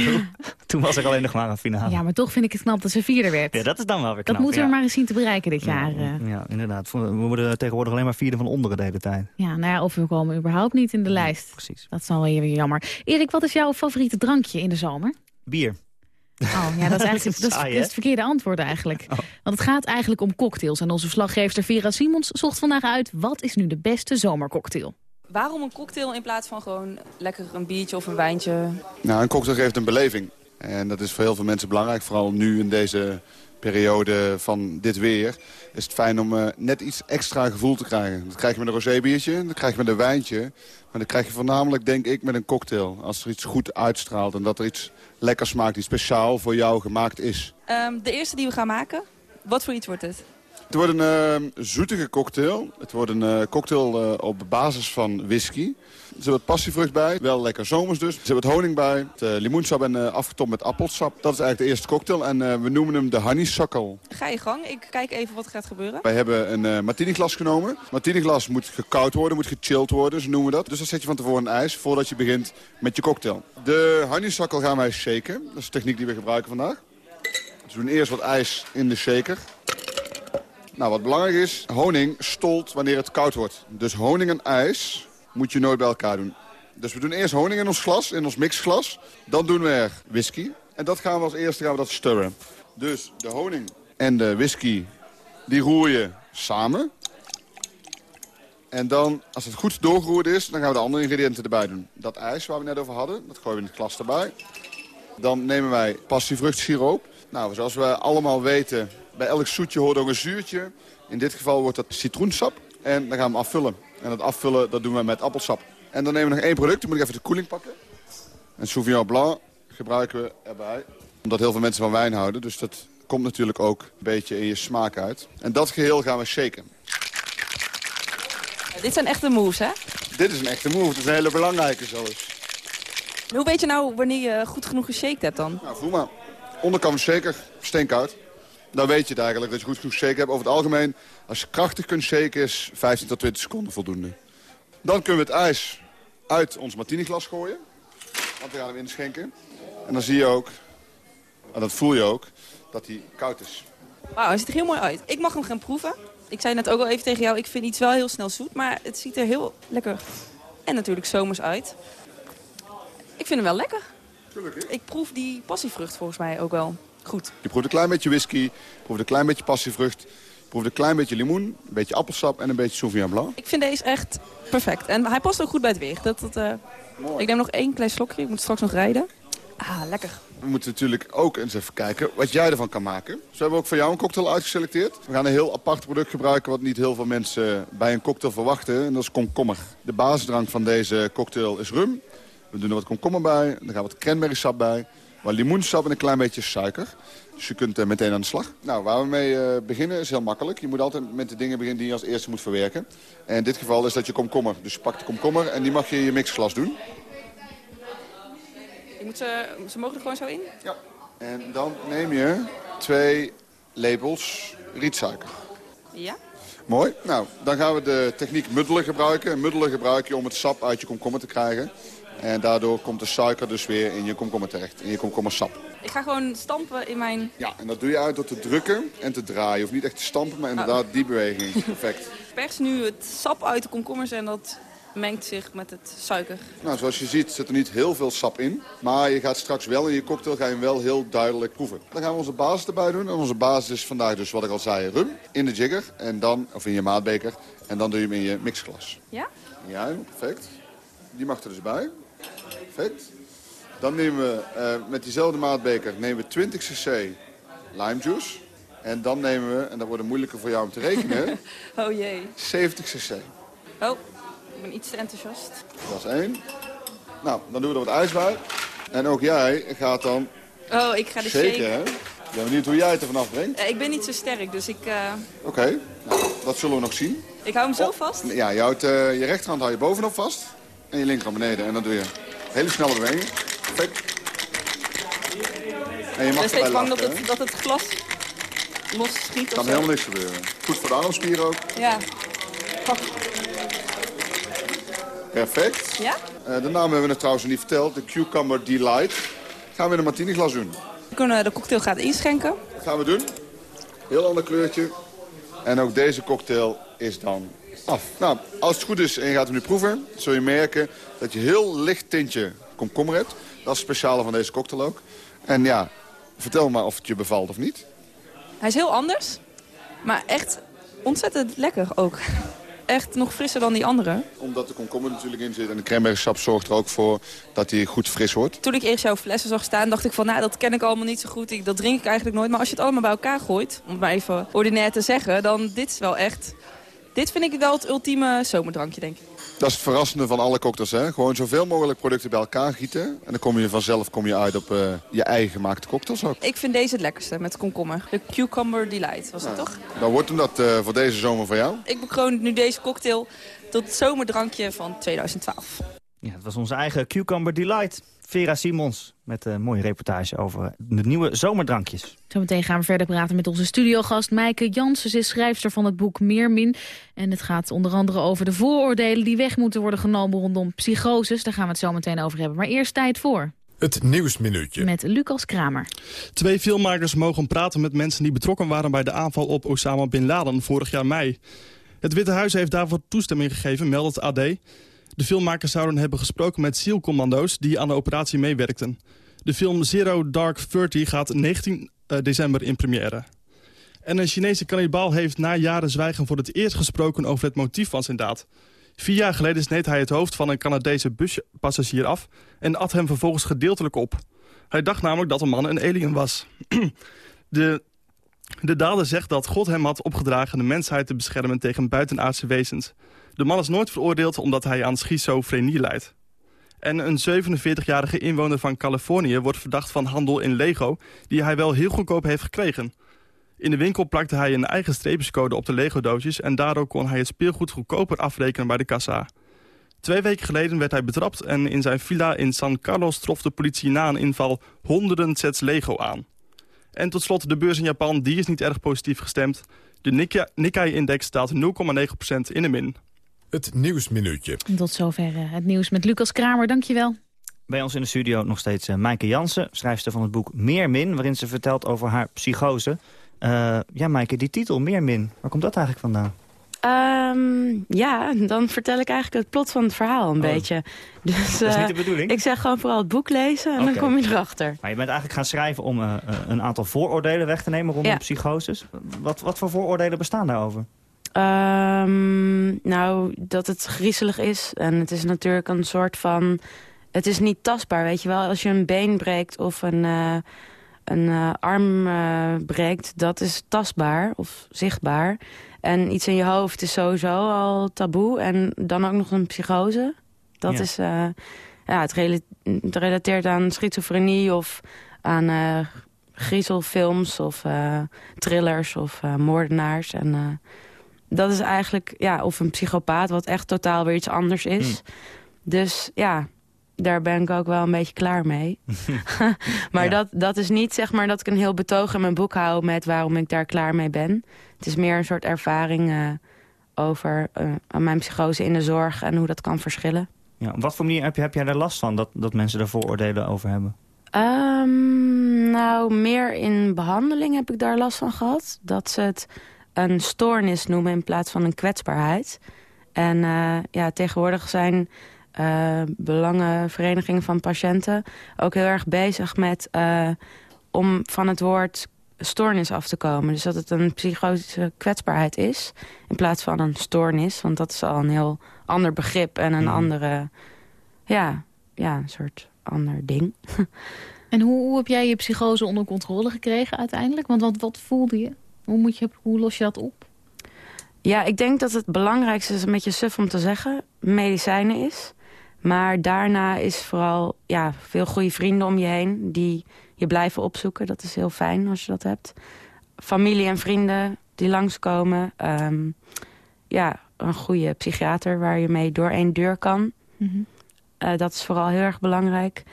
Toen was er alleen nog maar een finale. Ja, maar toch vind ik het knap dat ze vierde werd. Ja, dat is dan wel weer knap. dat moeten we ja. maar eens zien te bereiken dit jaar. Ja, eh. ja, inderdaad. We worden tegenwoordig alleen maar vierde van onderen de hele tijd. Ja, nou ja, of we komen überhaupt niet in de lijst. Precies. Dat is wel weer jammer. Erik, wat is jouw favoriete drankje in de zomer? Bier. Oh, ja, dat is eigenlijk dat is, Saai, dat hè? is het verkeerde antwoord eigenlijk. Want het gaat eigenlijk om cocktails. En onze verslaggever Vera Simons zocht vandaag uit... wat is nu de beste zomercocktail? Waarom een cocktail in plaats van gewoon lekker een biertje of een wijntje? Nou, een cocktail geeft een beleving. En dat is voor heel veel mensen belangrijk. Vooral nu in deze periode van dit weer is het fijn om eh, net iets extra gevoel te krijgen. Dat krijg je met een rozeebiertje, dat krijg je met een wijntje. Maar dat krijg je voornamelijk, denk ik, met een cocktail. Als er iets goed uitstraalt en dat er iets lekkers smaakt... die speciaal voor jou gemaakt is. Ehm, de eerste die we gaan maken, wat voor iets wordt het? Het wordt een eh, zoetige cocktail. Het wordt een eh, cocktail eh, op basis van whisky. Er zit wat passievrucht bij, wel lekker zomers dus. Er zit wat honing bij, het, eh, limoensap en afgetopt met appelsap. Dat is eigenlijk de eerste cocktail en we noemen hem de honeysuckle. Ga je gang, ik kijk even wat gaat gebeuren. Wij hebben een eh martini glas genomen. Martini glas moet gekoud worden, moet gechilled worden, zo noemen we dat. Dus dat zet je van tevoren in ijs voordat je begint met je cocktail. De honeysuckle gaan wij shaken. Dat is de techniek die we gebruiken vandaag. Dus we doen eerst wat ijs in de shaker. Nou, wat belangrijk is, honing stolt wanneer het koud wordt. Dus honing en ijs moet je nooit bij elkaar doen. Dus we doen eerst honing in ons glas, in ons mixglas. Dan doen we er whisky. En dat gaan we als eerste gaan we dat stirren. Dus de honing en de whisky, die roer je samen. En dan, als het goed doorgeroerd is, dan gaan we de andere ingrediënten erbij doen. Dat ijs waar we net over hadden, dat gooien we in het glas erbij. Dan nemen wij passievruchtsiroop. Nou, zoals we allemaal weten, bij elk zoetje hoort ook een zuurtje. In dit geval wordt dat citroensap. En dan gaan we hem afvullen. En dat afvullen, dat doen we met appelsap. En dan nemen we nog één product, dan moet ik even de koeling pakken. En Sauvignon Blanc gebruiken we erbij. Omdat heel veel mensen van wijn houden, dus dat komt natuurlijk ook een beetje in je smaak uit. En dat geheel gaan we shaken. Dit zijn echte moves, hè? Dit is een echte move, dat is een hele belangrijke zelfs. Hoe weet je nou wanneer je goed genoeg geshaked hebt dan? Nou, voel maar. Onderkant zeker, steenkoud. Dan weet je het eigenlijk, dat je goed genoeg shaken hebt. Over het algemeen, als je krachtig kunt shaken, is 15 tot 20 seconden voldoende. Dan kunnen we het ijs uit ons martiniglas gooien. Want we gaan hem inschenken. En dan zie je ook, en dat voel je ook, dat hij koud is. Wauw, hij ziet er heel mooi uit. Ik mag hem gaan proeven. Ik zei net ook al even tegen jou, ik vind iets wel heel snel zoet. Maar het ziet er heel lekker en natuurlijk zomers uit. Ik vind hem wel lekker. Ik proef die passievrucht volgens mij ook wel goed. Je proeft een klein beetje whisky, proeft een klein beetje passievrucht... proeft een klein beetje limoen, een beetje appelsap en een beetje Sauvignon Blanc. Ik vind deze echt perfect. En hij past ook goed bij het weer. Dat, dat, eh, Ik neem nog één klein slokje. Ik moet straks nog rijden. Ah, lekker. We moeten natuurlijk ook eens even kijken wat jij ervan kan maken. Dus we hebben ook voor jou een cocktail uitgeselecteerd. We gaan een heel apart product gebruiken wat niet heel veel mensen bij een cocktail verwachten. En dat is komkommer. De basisdrank van deze cocktail is rum. We doen er wat komkommer bij, dan gaan wat cranberry sap bij. Wat limoensap en een klein beetje suiker. Dus je kunt eh, meteen aan de slag. Nou, waar we mee eh, beginnen is heel makkelijk. Je moet altijd met de dingen beginnen die je als eerste moet verwerken. En in dit geval is dat je komkommer. Dus je pakt de komkommer en die mag je in je mixglas doen. Je moet ze, ze mogen er gewoon zo in? Ja. En dan neem je twee lepels rietsuiker. Ja? Mooi. Nou, dan gaan we de techniek muddelen gebruiken. Muddelen gebruik je om het sap uit je komkommer te krijgen. En daardoor komt de suiker dus weer in je komkommer terecht, in je komkommersap. Ik ga gewoon stampen in mijn... Ja, en dat doe je uit door te drukken en te draaien. Hoeft niet echt te stampen, maar inderdaad die beweging. Perfect. Pers nu het sap uit de komkommers en dat mengt zich met het suiker. Nou, zoals je ziet zit er niet heel veel sap in. Maar je gaat straks wel in je cocktail ga je hem wel heel duidelijk proeven. Dan gaan we onze basis erbij doen. En onze basis is vandaag dus wat ik al zei, rum in de jigger. En dan, of in je maatbeker. En dan doe je hem in je mixglas. Ja? Ja, perfect. Die mag er dus bij. Perfect. Dan nemen we eh, met diezelfde maatbeker nemen we 20 cc lime juice. En dan nemen we, en dat wordt moeilijker voor jou om te rekenen, Oh jee. 70 cc. Oh, ik ben iets te enthousiast. Dat is één. Nou, dan doen we er wat ijs bij. En ook jij gaat dan Oh, ik ga de shaken, shake. hè? Ik ben benieuwd hoe jij het er vanaf brengt. Eh, ik ben niet zo sterk, dus ik, eh, Oké, nou, dat zullen we nog zien. ik hou hem zo vast. Ja, je, houdt, je rechterhand hou je bovenop vast. En je linkerhand beneden. En dan doe je hele snelle bewegingen. Perfect. En je Ik mag ben steeds bang dat het, dat het glas los schiet kan helemaal niks gebeuren. Goed voor de armspieren ook. Ja. Pak. Perfect. Ja? Eh, de naam hebben we nog trouwens niet verteld. De Cucumber Delight. Gaan we in een martini glas doen. We kunnen de cocktail gaan inschenken. Dat gaan we doen. Heel ander kleurtje. En ook deze cocktail is dan af. Nou, als het goed is en je gaat hem nu proeven... zul je merken dat je heel licht tintje komkommer hebt. Dat is het speciale van deze cocktail ook. En ja, vertel maar of het je bevalt of niet. Hij is heel anders, maar echt ontzettend lekker ook. Echt nog frisser dan die andere. Omdat de komkommer natuurlijk in zit en de cranberry sap zorgt er ook voor dat hij goed fris wordt. Toen ik eerst jouw flessen zag staan, dacht ik van, nou, dat ken ik allemaal niet zo goed. Ik, dat drink ik eigenlijk nooit. Maar als je het allemaal bij elkaar gooit, om het maar even ordinair te zeggen, dan dit is wel echt... Dit vind ik wel het ultieme zomerdrankje, denk ik. Dat is het verrassende van alle cocktails. Hè? Gewoon zoveel mogelijk producten bij elkaar gieten. En dan kom je vanzelf kom je uit op eh, je eigen gemaakte cocktails ook. Ik vind deze het lekkerste met komkommer. De Cucumber Delight, was dat toch? Dan wordt hem dat eh, voor deze zomer voor jou. Ik bekroon nu deze cocktail tot het zomerdrankje van 2012. Ja, het was onze eigen Cucumber Delight. Vera Simons met een mooie reportage over de nieuwe zomerdrankjes. Zometeen gaan we verder praten met onze studiogast Maaike Jansen. Ze is schrijfster van het boek Meermin. En het gaat onder andere over de vooroordelen die weg moeten worden genomen rondom psychoses. Daar gaan we het zo meteen over hebben. Maar eerst tijd voor. Het Nieuwsminuutje. Met Lucas Kramer. Twee filmmakers mogen praten met mensen die betrokken waren bij de aanval op Osama Bin Laden vorig jaar mei. Het Witte Huis heeft daarvoor toestemming gegeven, meldt het AD. De filmmakers zouden hebben gesproken met SEAL-commando's die aan de operatie meewerkten. De film Zero Dark Thirty gaat 19 uh, december in première. En een Chinese kannibaal heeft na jaren zwijgen voor het eerst gesproken over het motief van zijn daad. Vier jaar geleden sneed hij het hoofd van een Canadese buspassagier af en at hem vervolgens gedeeltelijk op. Hij dacht namelijk dat de man een alien was. de, de dader zegt dat God hem had opgedragen de mensheid te beschermen tegen buitenaardse wezens. De man is nooit veroordeeld omdat hij aan schizofrenie lijdt. En een 47-jarige inwoner van Californië wordt verdacht van handel in Lego... die hij wel heel goedkoop heeft gekregen. In de winkel plakte hij een eigen streepjescode op de Lego-doosjes... en daardoor kon hij het speelgoed goedkoper afrekenen bij de kassa. Twee weken geleden werd hij betrapt en in zijn villa in San Carlos trof de politie na een inval honderden sets Lego aan. En tot slot de beurs in Japan, die is niet erg positief gestemd. De Nikkei-index staat 0,9% in de min. Het Nieuwsminuutje. Tot zover uh, het nieuws met Lucas Kramer, dankjewel. Bij ons in de studio nog steeds uh, Maaike Jansen, schrijfster van het boek Meer Min... waarin ze vertelt over haar psychose. Uh, ja, Maaike, die titel, Meer Min, waar komt dat eigenlijk vandaan? Um, ja, dan vertel ik eigenlijk het plot van het verhaal een oh. beetje. Dus, dat is niet de bedoeling? Ik zeg gewoon vooral het boek lezen en okay. dan kom je erachter. Maar je bent eigenlijk gaan schrijven om uh, een aantal vooroordelen weg te nemen rondom ja. psychoses. Wat, wat voor vooroordelen bestaan daarover? Um, nou, dat het griezelig is. En het is natuurlijk een soort van... Het is niet tastbaar, weet je wel. Als je een been breekt of een, uh, een uh, arm uh, breekt... dat is tastbaar of zichtbaar. En iets in je hoofd is sowieso al taboe. En dan ook nog een psychose. Dat ja. is... ja, het, rela het, relateert aan schizofrenie of aan griezelfilms... of thrillers of moordenaars en dat is eigenlijk, ja, of een psychopaat, wat echt totaal weer iets anders is. Mm. Dus ja, daar ben ik ook wel een beetje klaar mee. maar ja. dat, dat is niet zeg maar dat ik een heel betoog in mijn boek hou met waarom ik daar klaar mee ben. Het is meer een soort ervaring uh, over uh, mijn psychose in de zorg en hoe dat kan verschillen. Ja, op wat voor manier heb, je, heb jij daar last van dat, dat mensen er vooroordelen over hebben? Um, nou, meer in behandeling heb ik daar last van gehad. Dat ze het een stoornis noemen in plaats van een kwetsbaarheid. En uh, ja, tegenwoordig zijn uh, belangenverenigingen van patiënten ook heel erg bezig met uh, om van het woord stoornis af te komen. Dus dat het een psychotische kwetsbaarheid is in plaats van een stoornis. Want dat is al een heel ander begrip en een mm. andere, ja, ja, een soort ander ding. en hoe, hoe heb jij je psychose onder controle gekregen uiteindelijk? Want wat, wat voelde je? Hoe, moet je, hoe los je dat op? Ja, ik denk dat het belangrijkste is een beetje suf om te zeggen. Medicijnen is. Maar daarna is vooral ja, veel goede vrienden om je heen. Die je blijven opzoeken. Dat is heel fijn als je dat hebt. Familie en vrienden die langskomen. Um, ja, een goede psychiater waar je mee door één deur kan. Mm -hmm. uh, dat is vooral heel erg belangrijk.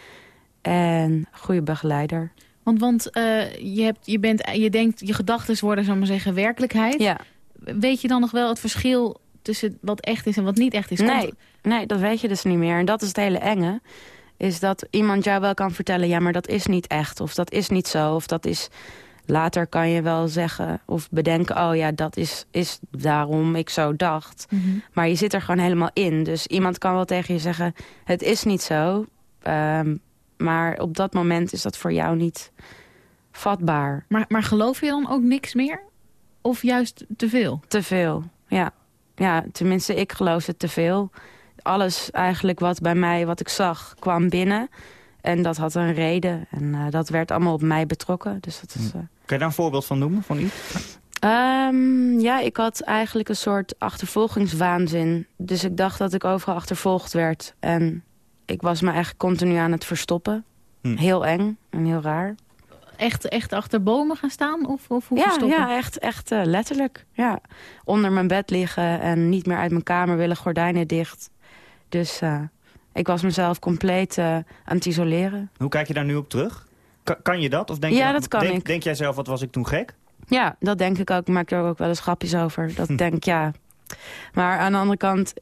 En goede begeleider. Want, want uh, je, hebt, je, bent, je denkt, je gedachten worden, zal maar zeggen, werkelijkheid. Ja. Weet je dan nog wel het verschil tussen wat echt is en wat niet echt is? Nee, Komt- nee, dat weet je dus niet meer. En dat is het hele enge. Is dat iemand jou wel kan vertellen... ja, maar dat is niet echt. Of dat is niet zo. Of dat is... Later kan je wel zeggen of bedenken... oh ja, dat is, is daarom ik zo dacht. Mhm. Maar je zit er gewoon helemaal in. Dus iemand kan wel tegen je zeggen... het is niet zo. Ehm, maar op dat moment is dat voor jou niet vatbaar. Maar, maar geloof je dan ook niks meer? Of juist te veel? Te veel, ja. Ja, tenminste, ik geloofde te veel. Alles eigenlijk wat bij mij, wat ik zag, kwam binnen. En dat had een reden. En eh, dat werd allemaal op mij betrokken. Dus dat is... eh, Kan je daar een voorbeeld van noemen? Van iets? Ehm, ja, ik had eigenlijk een soort achtervolgingswaanzin. Dus ik dacht dat ik overal achtervolgd werd. En ik was me eigenlijk continu aan het verstoppen. Hm. Heel eng en heel raar. Echt, echt achter bomen gaan staan? Of, of hoe Ja, verstoppen? ja echt, echt eh, letterlijk. Ja. Onder mijn bed liggen en niet meer uit mijn kamer willen, gordijnen dicht. Dus eh, ik was mezelf compleet eh, aan het isoleren. Hoe kijk je daar nu op terug? Kan, kan je dat? Of denk Ja, je, dat kan denk, ik. Denk jij zelf, wat was ik toen gek? Ja, dat denk ik ook. Ik maak er ook wel eens grapjes over. Dat denk ik, ja. Maar aan de andere kant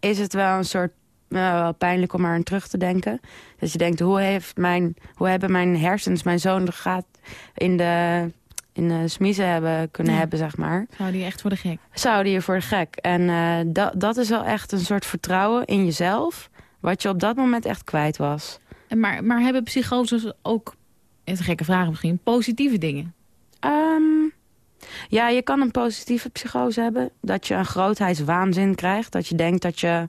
is het wel een soort... nou, wel pijnlijk om aan terug te denken. Dat je denkt, hoe, heeft mijn, hoe hebben mijn hersens, mijn zoon de gaat in de, in de smiezen hebben kunnen Ja. hebben, zeg maar. Zou die echt voor de gek? Zouden je voor de gek. En eh, dat, dat is wel echt een soort vertrouwen in jezelf... wat je op dat moment echt kwijt was. En Maar, maar hebben psychoses ook, is een gekke vraag misschien, positieve dingen? Ehm, ja, je kan een positieve psychose hebben. Dat je een grootheidswaanzin krijgt. Dat je denkt dat je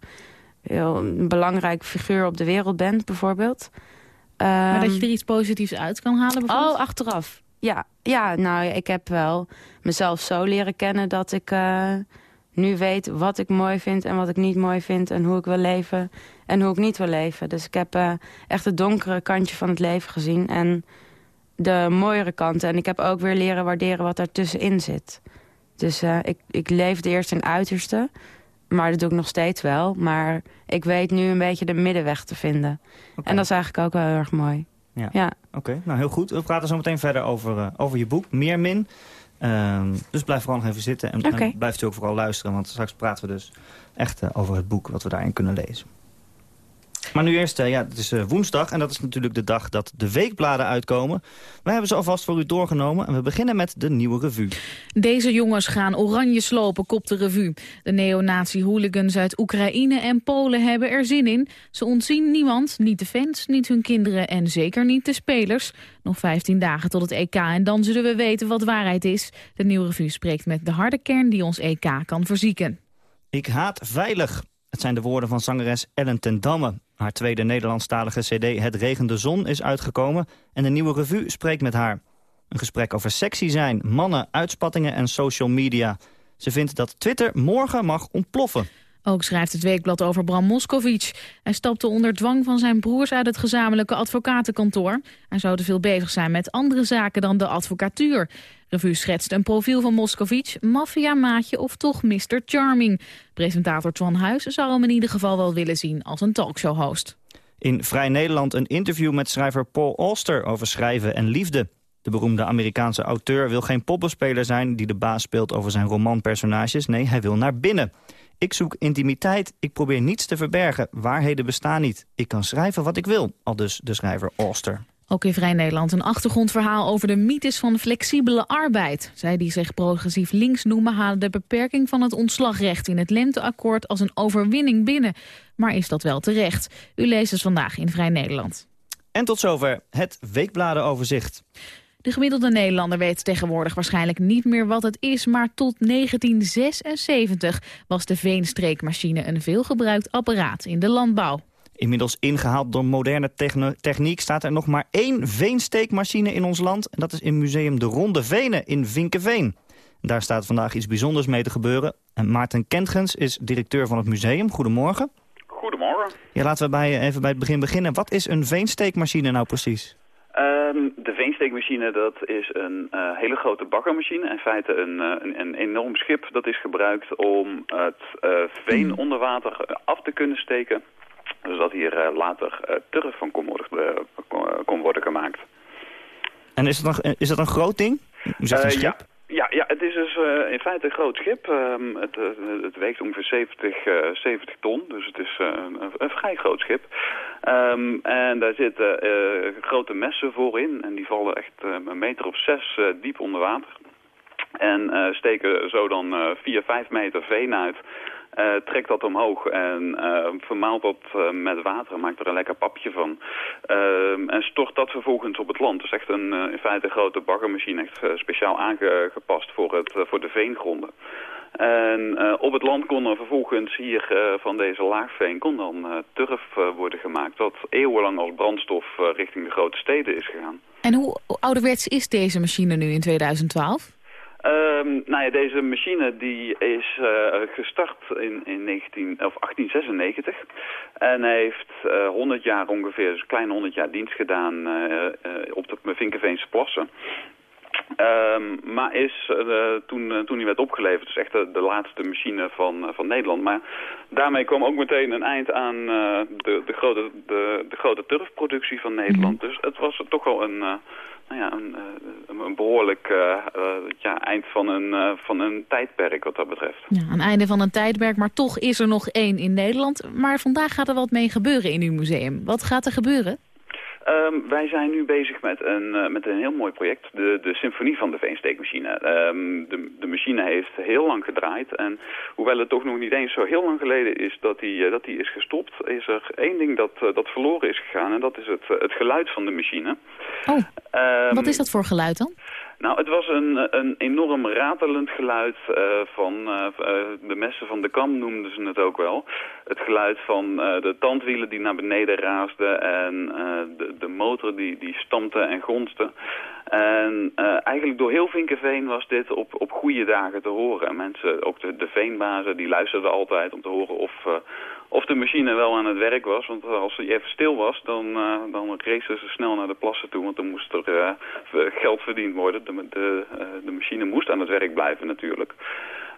heel een belangrijk figuur op de wereld bent, bijvoorbeeld. maar dat Ehm, je er iets positiefs uit kan halen bijvoorbeeld? Oh, achteraf. Ja, ja, nou, ik heb wel mezelf zo leren kennen dat ik eh, nu weet wat ik mooi vind en wat ik niet mooi vind. En hoe ik wil leven en hoe ik niet wil leven. Dus ik heb eh, echt het donkere kantje van het leven gezien. En de mooiere kanten. En ik heb ook weer leren waarderen wat daartussenin zit. Dus eh, ik, ik leefde eerst in uiterste. Maar dat doe ik nog steeds wel. Maar ik weet nu een beetje de middenweg te vinden. En dat is eigenlijk ook wel heel erg mooi. Ja. Ja. Oké, nou heel goed. We praten zo meteen verder over, eh, over je boek, Meermin. Ehm dus blijf vooral nog even zitten en, Oké. en blijft u ook vooral luisteren. Want straks praten we dus echt eh, over het boek wat we daarin kunnen lezen. Maar nu eerst, eh, ja, het is eh, woensdag en dat is natuurlijk de dag dat de weekbladen uitkomen. Wij hebben ze alvast voor u doorgenomen en we beginnen met de nieuwe revue. Deze jongens gaan oranje slopen, kopt de revue. De neonazi-hooligans uit Oekraïne en Polen hebben er zin in. Ze ontzien niemand, niet de fans, niet hun kinderen en zeker niet de spelers. Nog 15 dagen tot het EK en dan zullen we weten wat waarheid is. De nieuwe revue spreekt met de harde kern die ons EK kan verzieken. Ik haat veilig. Het zijn de woorden van zangeres Ellen ten Damme. Haar tweede Nederlandstalige cd Het regende zon is uitgekomen... en de nieuwe revue spreekt met haar. Een gesprek over sexy zijn, mannen, uitspattingen en social media. Ze vindt dat Twitter morgen mag ontploffen. Ook schrijft het weekblad over Bram Moskovic. Hij stapte onder dwang van zijn broers uit het gezamenlijke advocatenkantoor. Hij zou te veel bezig zijn met andere zaken dan de advocatuur. Revue schetst een profiel van Moskovic, maffiamaatje of toch Mr. Charming. Presentator Twan Huis zou hem in ieder geval wel willen zien als een talkshow-host. In Vrij Nederland een interview met schrijver Paul Auster over schrijven en liefde. De beroemde Amerikaanse auteur wil geen poppenspeler zijn die de baas speelt over zijn romanpersonages. Nee, hij wil naar binnen. Ik zoek intimiteit, ik probeer niets te verbergen. Waarheden bestaan niet. Ik kan schrijven wat ik wil, al dus de schrijver Auster. Ook in Vrij Nederland een achtergrondverhaal over de mythes van flexibele arbeid. Zij die zich progressief links noemen halen de beperking van het ontslagrecht in het lenteakkoord als een overwinning binnen. Maar is dat wel terecht? U leest het vandaag in Vrij Nederland. En tot zover het weekbladenoverzicht. De gemiddelde Nederlander weet tegenwoordig waarschijnlijk niet meer wat het is, maar tot 1976 was de veenstreekmachine een veelgebruikt apparaat in de landbouw. Inmiddels ingehaald door moderne techniek staat er nog maar één veensteekmachine in ons land. En dat is in museum De Ronde Venen in Vinkeveen. Daar staat vandaag iets bijzonders mee te gebeuren. En Maarten Kentgens is directeur van het museum. Goedemorgen. Goedemorgen. Ja, laten we bij, even bij het begin beginnen. Wat is een veensteekmachine nou precies? Ehm, de veensteekmachine dat is een eh, hele grote bakkermachine. In feite een, eh, een, een enorm schip dat is gebruikt om het eh, veen onder water af te kunnen steken. Zodat hier later turf van kon worden, kon, worden gemaakt. En is dat een, is dat een groot ding? U zegt een schip? ja, ja, ja, het is dus eh, in feite een groot schip. Ehm, het, eh, het weegt ongeveer 70, eh, 70 ton, dus het is een, een vrij groot schip. Ehm, en daar zitten grote messen voor in en die vallen echt een meter of zes diep onder water. En steken zo dan 4, 5 meter veen uit. Uh, trekt dat omhoog en uh, vermaalt dat uh, met water, maakt er een lekker papje van. en stort dat vervolgens op het land. Is echt een, in feite een grote baggermachine, echt speciaal aangepast voor, het, voor de veengronden. En op het land kon er vervolgens hier van deze laagveen kon dan turf worden gemaakt... dat eeuwenlang als brandstof richting de grote steden is gegaan. En hoe ouderwets is deze machine nu in 2012? Um, nou ja, deze machine die is uh, gestart in, in 19, of 1896 en heeft uh, 100 jaar ongeveer, dus een kleine 100 jaar dienst gedaan uh, op de Vinkenveense plassen. Um, maar is toen, toen hij werd opgeleverd, dus echt de, de, laatste machine van, van Nederland. Maar daarmee kwam ook meteen een eind aan de, de, grote, de, de grote turfproductie van Nederland. Mhm. Dus het was toch wel een nou ja, een, eh, een behoorlijk uh, ja, eind van een, van een tijdperk wat dat betreft. Ja, een einde van een tijdperk, maar toch is er nog één in Nederland. Maar vandaag gaat er wat mee gebeuren in uw museum. Wat gaat er gebeuren? Um, wij zijn nu bezig met een, uh, met een heel mooi project, de, de symfonie van de veensteekmachine. Um, de, de machine heeft heel lang gedraaid en hoewel het toch nog niet eens zo heel lang geleden is dat die, uh, dat die is gestopt, is er één ding dat, uh, dat verloren is gegaan en dat is het, het geluid van de machine. Oh, um, wat is dat voor geluid dan? Nou, het was een, een enorm ratelend geluid uh, van uh, de messen van de kam noemden ze het ook wel. Het geluid van de tandwielen die naar beneden raasden en de, de motor die, die stampte en gonste. En eigenlijk door heel Vinkenveen was dit op, op goede dagen te horen. En mensen, ook de, de veenbazen, die luisterden altijd om te horen of of de machine wel aan het werk was. Want als hij even stil was, dan, uh, dan ze snel naar de plassen toe. Want dan moest er uh, geld verdiend worden. De, de, uh, de machine moest aan het werk blijven natuurlijk.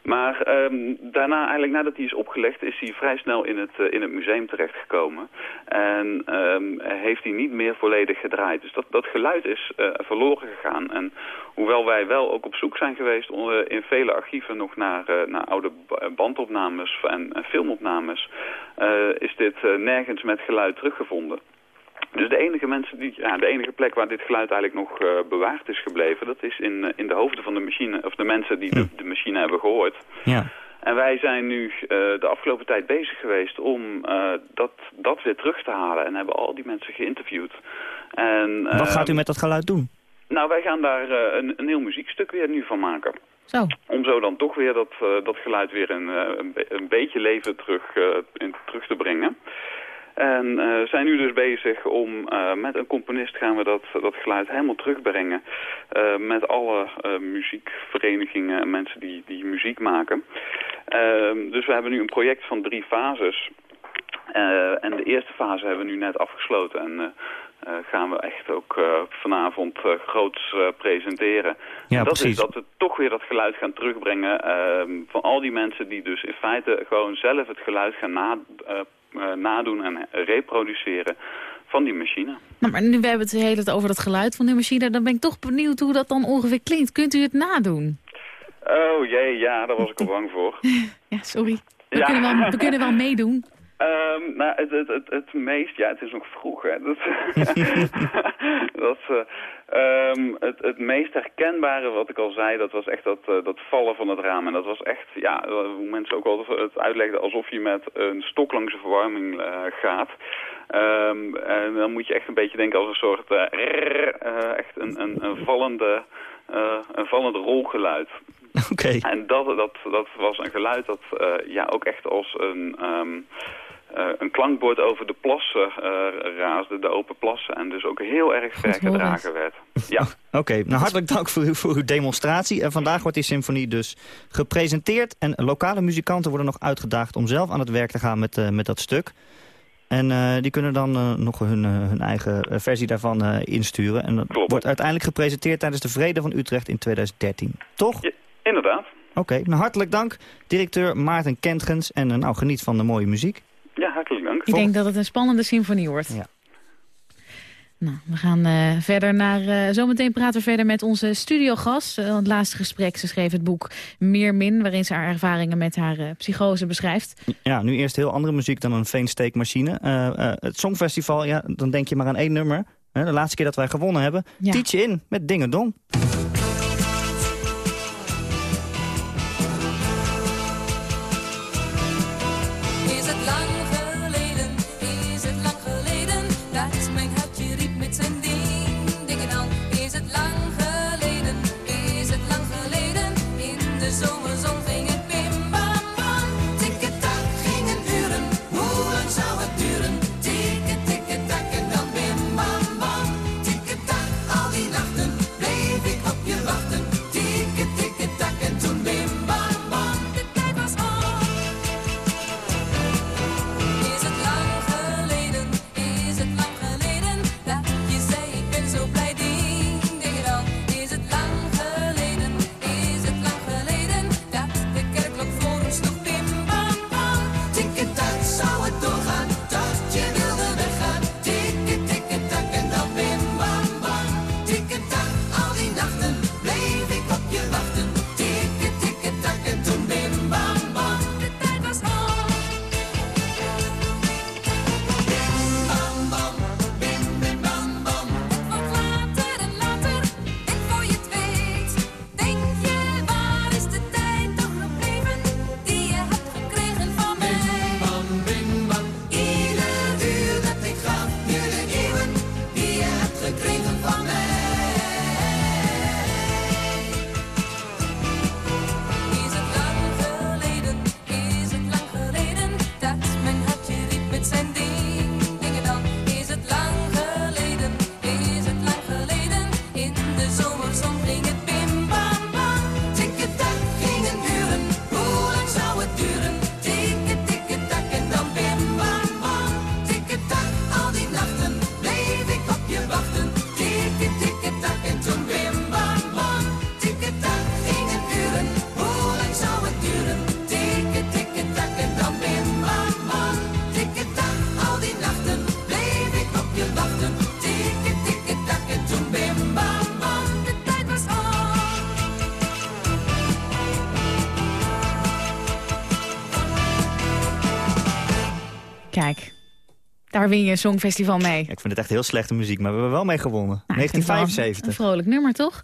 Maar um, daarna, eigenlijk nadat hij is opgelegd, is hij vrij snel in het, uh, in het museum terechtgekomen. En um, heeft hij niet meer volledig gedraaid. Dus dat, dat geluid is uh, verloren gegaan. En hoewel wij wel ook op zoek zijn geweest in vele archieven nog naar, naar oude bandopnames en, en filmopnames, is dit nergens met geluid teruggevonden. Dus de enige, mensen die, ja, de enige plek waar dit geluid eigenlijk nog uh, bewaard is gebleven... dat is in, uh, in de hoofden van de machine, of de mensen die de, de machine hebben gehoord. Ja. En wij zijn nu uh, de afgelopen tijd bezig geweest om dat, dat weer terug te halen... en hebben al die mensen geïnterviewd. En, Wat gaat u met dat geluid doen? Nou, wij gaan daar een, een heel muziekstuk weer nu van maken. Zo. Om zo dan toch weer dat, dat geluid weer een, een, een beetje leven terug, in, terug te brengen. En uh, zijn nu dus bezig om uh, met een componist gaan we dat, dat geluid helemaal terugbrengen. Uh, met alle muziekverenigingen en mensen die, die muziek maken. Ehm, dus we hebben nu een project van drie fases. en de eerste fase hebben we nu net afgesloten. En gaan we echt ook vanavond groots presenteren. Ja, en dat precies. is dat we toch weer dat geluid gaan terugbrengen ehm, van al die mensen die dus in feite gewoon zelf het geluid gaan na uh, nadoen en reproduceren van die machine. Nou, maar nu we hebben het de hele tijd over dat geluid van die machine. Dan ben ik toch benieuwd hoe dat dan ongeveer klinkt. Kunt u het nadoen? Oh jee, ja, daar was ik al bang voor. ja, sorry. We, Ja. Kunnen wel, we kunnen wel meedoen. Um, nou, het, het, het, het meest, ja, het is nog vroeg, hè. Dat, dat, uh, um, het, het meest herkenbare, wat ik al zei, dat was echt dat, uh, dat vallen van het raam. En dat was echt, ja, hoe mensen ook al het uitlegden alsof je met een stok langs de verwarming uh, gaat. Um, en dan moet je echt een beetje denken als een soort, uh, rrr, uh, echt een, een, een vallende, uh, een vallend rolgeluid. Oké. Okay. En dat, dat, dat was een geluid dat uh, ja, ook echt als een, um, uh, een klankbord over de plassen uh, raasde, de open plassen. En dus ook heel erg ver gedragen werd. Ja. Oké, okay. nou hartelijk dank voor, uw, voor uw demonstratie. En vandaag wordt die symfonie dus gepresenteerd. En lokale muzikanten worden nog uitgedaagd om zelf aan het werk te gaan met, met dat stuk. En uh, die kunnen dan uh, nog hun, uh, hun eigen versie daarvan insturen. En dat Klopt. wordt uiteindelijk gepresenteerd tijdens de Vrede van Utrecht in 2013. Toch? Ja, inderdaad. Oké, okay, nou hartelijk dank, directeur Maarten Kentgens. En nou, geniet van de mooie muziek. Ja, hartelijk dank. Ik denk dat het een spannende symfonie wordt. Ja. Nou, we gaan eh, verder naar... eh, zometeen praten we verder met onze studiogast. Uh, het laatste gesprek, ze schreef het boek Meer Min... waarin ze haar ervaringen met haar psychose beschrijft. Ja, nu eerst heel andere muziek dan een veensteekmachine. Eh, eh, het Songfestival, ja, dan denk je maar aan één nummer. Hè, de laatste keer dat wij gewonnen hebben. Ja. Teach je in met Dingedong. Is win je een songfestival mee. Ik vind het echt heel slechte muziek, maar we hebben wel mee gewonnen. Nou, ik vind het wel 1975. Een vrolijk nummer, toch?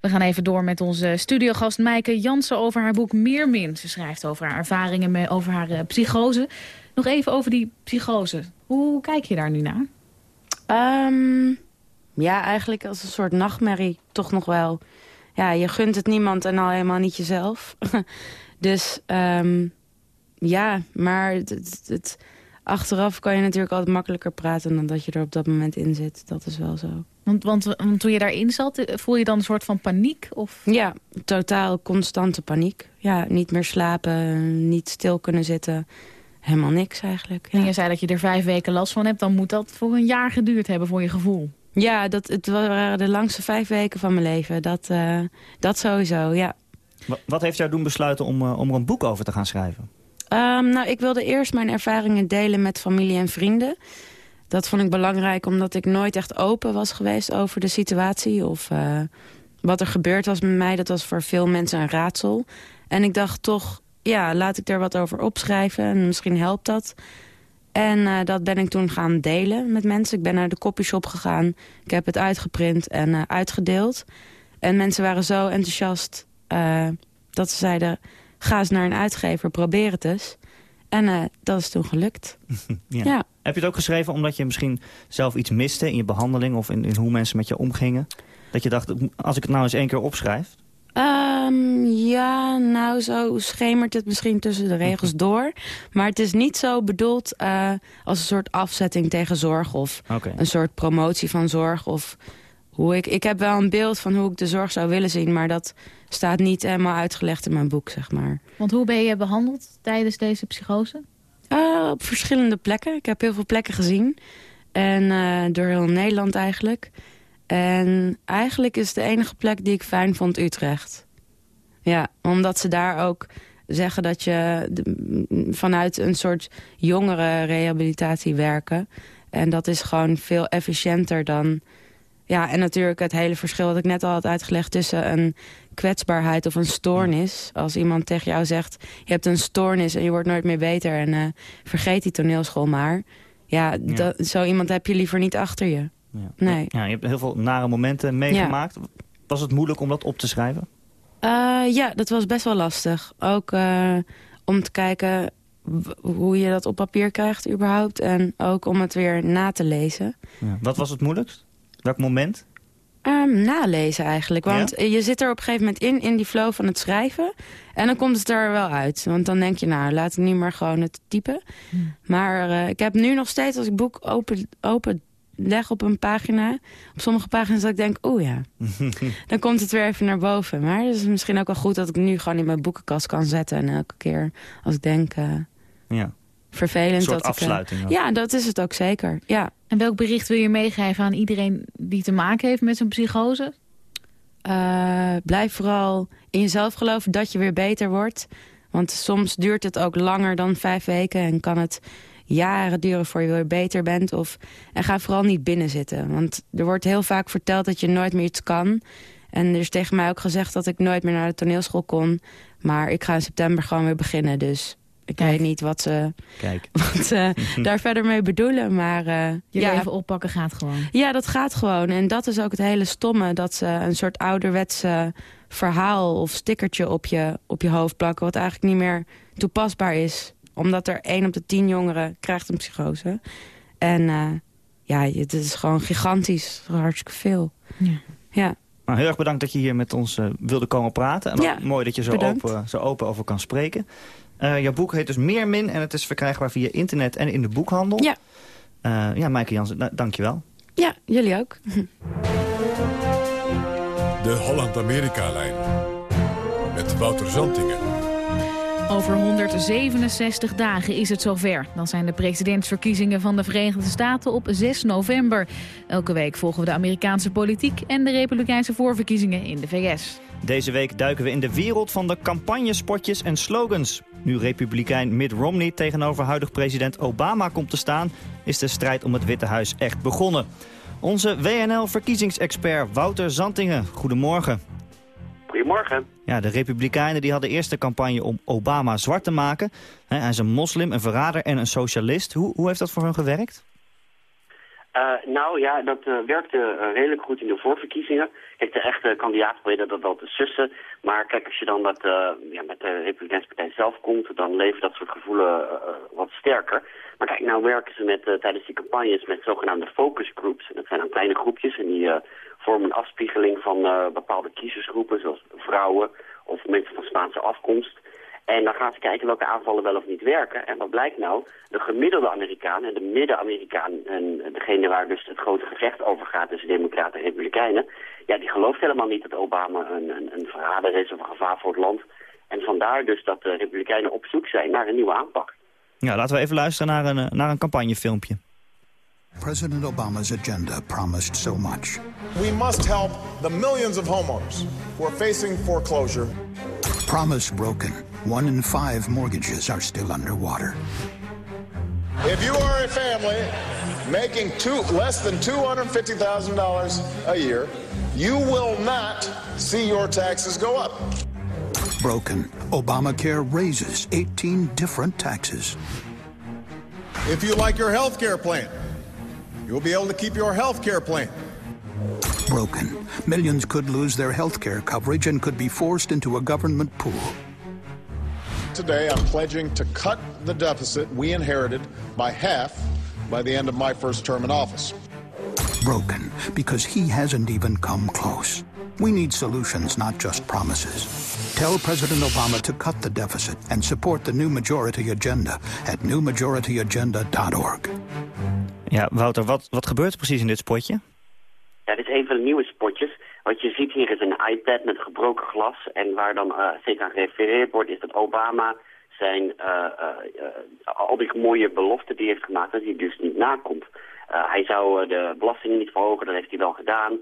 We gaan even door met onze studiogast Maaike Jansen over haar boek Meer Min. Ze schrijft over haar ervaringen met, over haar eh, psychose. Nog even over die psychose. Hoe kijk je daar nu naar? Ehm, ja, eigenlijk als een soort nachtmerrie toch nog wel. Ja, je gunt het niemand en al helemaal niet jezelf. dus ehm, ja, maar het, het- het- achteraf kan je natuurlijk altijd makkelijker praten... dan dat je er op dat moment in zit. Dat is wel zo. Want, want, want toen je daarin zat, eh, voel je dan een soort van paniek? Of? Ja, totaal constante paniek. Ja, niet meer slapen, niet stil kunnen zitten. Helemaal niks eigenlijk. En je zei dat je er vijf weken last van hebt. Dan moet dat voor een jaar geduurd hebben voor je gevoel. Ja, dat, het waren de langste vijf weken van mijn leven. Dat, eh, dat sowieso, ja. Wa- Wat heeft jou doen besluiten om, eh, om er een boek over te gaan schrijven? Ehm, nou, ik wilde eerst mijn ervaringen delen met familie en vrienden. Dat vond ik belangrijk omdat ik nooit echt open was geweest over de situatie. Of eh, wat er gebeurd was met mij. Dat was voor veel mensen een raadsel. En ik dacht toch, ja, laat ik er wat over opschrijven. En misschien helpt dat. En eh, dat ben ik toen gaan delen met mensen. Ik ben naar de copyshop gegaan. Ik heb het uitgeprint en eh, uitgedeeld. En mensen waren zo enthousiast dat ze zeiden... ga eens naar een uitgever, probeer het eens. En eh, dat is toen gelukt. Ja. Ja. Heb je het ook geschreven omdat je misschien zelf iets miste in je behandeling... of in, in hoe mensen met je omgingen? Dat je dacht, als ik het nou eens één keer opschrijf... Ehm, ja, nou zo schemert het misschien tussen de regels door. Maar het is niet zo bedoeld eh, als een soort afzetting tegen zorg... of een soort promotie van zorg. Of hoe ik, ik heb wel een beeld van hoe ik de zorg zou willen zien... maar dat staat niet helemaal uitgelegd in mijn boek, zeg maar. Want hoe ben je behandeld tijdens deze psychose? Eh, op verschillende plekken. Ik heb heel veel plekken gezien. En eh, door heel Nederland eigenlijk. En eigenlijk is de enige plek die ik fijn vond Utrecht. Ja, omdat ze daar ook zeggen dat je vanuit een soort jongere rehabilitatie werken. En dat is gewoon veel efficiënter dan... Ja, en natuurlijk het hele verschil wat ik net al had uitgelegd... tussen een kwetsbaarheid of een stoornis. Als iemand tegen jou zegt, je hebt een stoornis en je wordt nooit meer beter... en uh, vergeet die toneelschool maar. Ja, Ja. Dat, zo iemand heb je liever niet achter je. Ja. Nee. Ja, je hebt heel veel nare momenten meegemaakt. Was het moeilijk om dat op te schrijven? Eh, ja, dat was best wel lastig. Ook eh, om te kijken hoe je dat op papier krijgt überhaupt. En ook om het weer na te lezen. Ja. Wat was het moeilijkst? Welk moment? Ehm, nalezen eigenlijk. Want je zit er op een gegeven moment in, in die flow van het schrijven. En dan komt het er wel uit. Want dan denk je, nou, laat ik nu maar gewoon het typen. Maar eh, ik heb nu nog steeds, als ik boek open, open leg op een pagina... op sommige pagina's dat ik denk, oeh ja, dan komt het weer even naar boven. Maar het is misschien ook wel goed dat ik nu gewoon in mijn boekenkast kan zetten. En elke keer als ik denk, eh, ja. vervelend. Een soort dat ik, eh, afsluiting ja, dat is het ook zeker, ja. En welk bericht wil je meegeven aan iedereen die te maken heeft met zo'n psychose? Eh, blijf vooral in jezelf geloven dat je weer beter wordt. Want soms duurt het ook langer dan vijf weken... en kan het jaren duren voor je weer beter bent. Of, en ga vooral niet binnen zitten. Want er wordt heel vaak verteld dat je nooit meer iets kan. En er is tegen mij ook gezegd dat ik nooit meer naar de toneelschool kon. Maar ik ga in september gewoon weer beginnen. Dus ik weet niet wat ze, Kijk. wat ze daar verder mee bedoelen. Maar eh, Je ja, leven oppakken gaat gewoon. ja, dat gaat gewoon. En dat is ook het hele stomme. Dat ze een soort ouderwetse verhaal of stickertje op je, op je hoofd plakken. Wat eigenlijk niet meer toepasbaar is. Omdat er één op de tien jongeren krijgt een psychose. En eh, ja, het is gewoon gigantisch. Hartstikke veel. Ja. Ja. Nou, heel erg bedankt dat je hier met ons eh, wilde komen praten. En Ja, mooi dat je zo bedankt. open, zo open over kan spreken. Eh, jouw boek heet dus Meer Min en het is verkrijgbaar via internet en in de boekhandel. Ja. Eh, ja, Maaike Jansen, je wel. Ja, jullie ook. De Holland-Amerika-lijn. Met Wouter Zantingen. Over 167 dagen is het zover. Dan zijn de presidentsverkiezingen van de Verenigde Staten op 6 november. Elke week volgen we de Amerikaanse politiek en de republikeinse voorverkiezingen in de VS. Deze week duiken we in de wereld van de campagnespotjes en slogans. Nu republikein Mitt Romney tegenover huidig president Obama komt te staan... is de strijd om het Witte Huis echt begonnen. Onze WNL-verkiezingsexpert Wouter Zantingen, goedemorgen. Goedemorgen. Ja, de Republikeinen die hadden eerst de campagne om Obama zwart te maken. Hij is een moslim, een verrader en een socialist. Hoe, hoe heeft dat voor hun gewerkt? Eh, nou ja, dat eh, werkte eh, redelijk goed in de voorverkiezingen. Kijk, de echte kandidaten proberen dat wel te sussen. Maar kijk, als je dan dat, eh, ja, met de Republikeinse Partij zelf komt... dan levert dat soort gevoelen eh, wat sterker. Maar kijk, nou werken ze met, eh, tijdens die campagnes met zogenaamde focus groups. En dat zijn dan kleine groepjes en die vormen een afspiegeling van bepaalde kiezersgroepen... zoals vrouwen of mensen van Spaanse afkomst... En dan gaan ze kijken welke aanvallen wel of niet werken. En wat blijkt nou? De gemiddelde Amerikaan en de midden-Amerikaan... en degene waar dus het grote gevecht over gaat tussen democraten en republikeinen... ja, die gelooft helemaal niet dat Obama een, een, een verrader is of een gevaar voor het land. En vandaar dus dat de republikeinen op zoek zijn naar een nieuwe aanpak. Ja, laten we even luisteren naar een, naar een campagnefilmpje. President Obama's agenda promised so much. We must help the millions of homeowners who are facing foreclosure. Promise broken. One in five mortgages are still underwater. If you are a family making two, less than $250,000 a year, you will not see your taxes go up. Broken. Obamacare raises 18 different taxes. If you like your health care plan, you'll be able to keep your health care plan. Broken. Millions could lose their health care coverage and could be forced into a government pool. Today, I'm pledging to cut the deficit we inherited by half by the end of my first term in office. Broken because he hasn't even come close. We need solutions, not just promises. Tell President Obama to cut the deficit and support the new majority agenda at newmajorityagenda.org. Ja, Wouter, wat, wat gebeurt er precies in dit spotje? Ja, dit is een van de nieuwe spotjes. Wat je ziet hier is een iPad met gebroken glas. En waar dan uh, aan gerefereerd wordt is dat Obama zijn uh, uh, al die mooie beloften die hij heeft gemaakt, dat hij dus niet nakomt. hij zou de belastingen niet verhogen, dat heeft hij wel gedaan.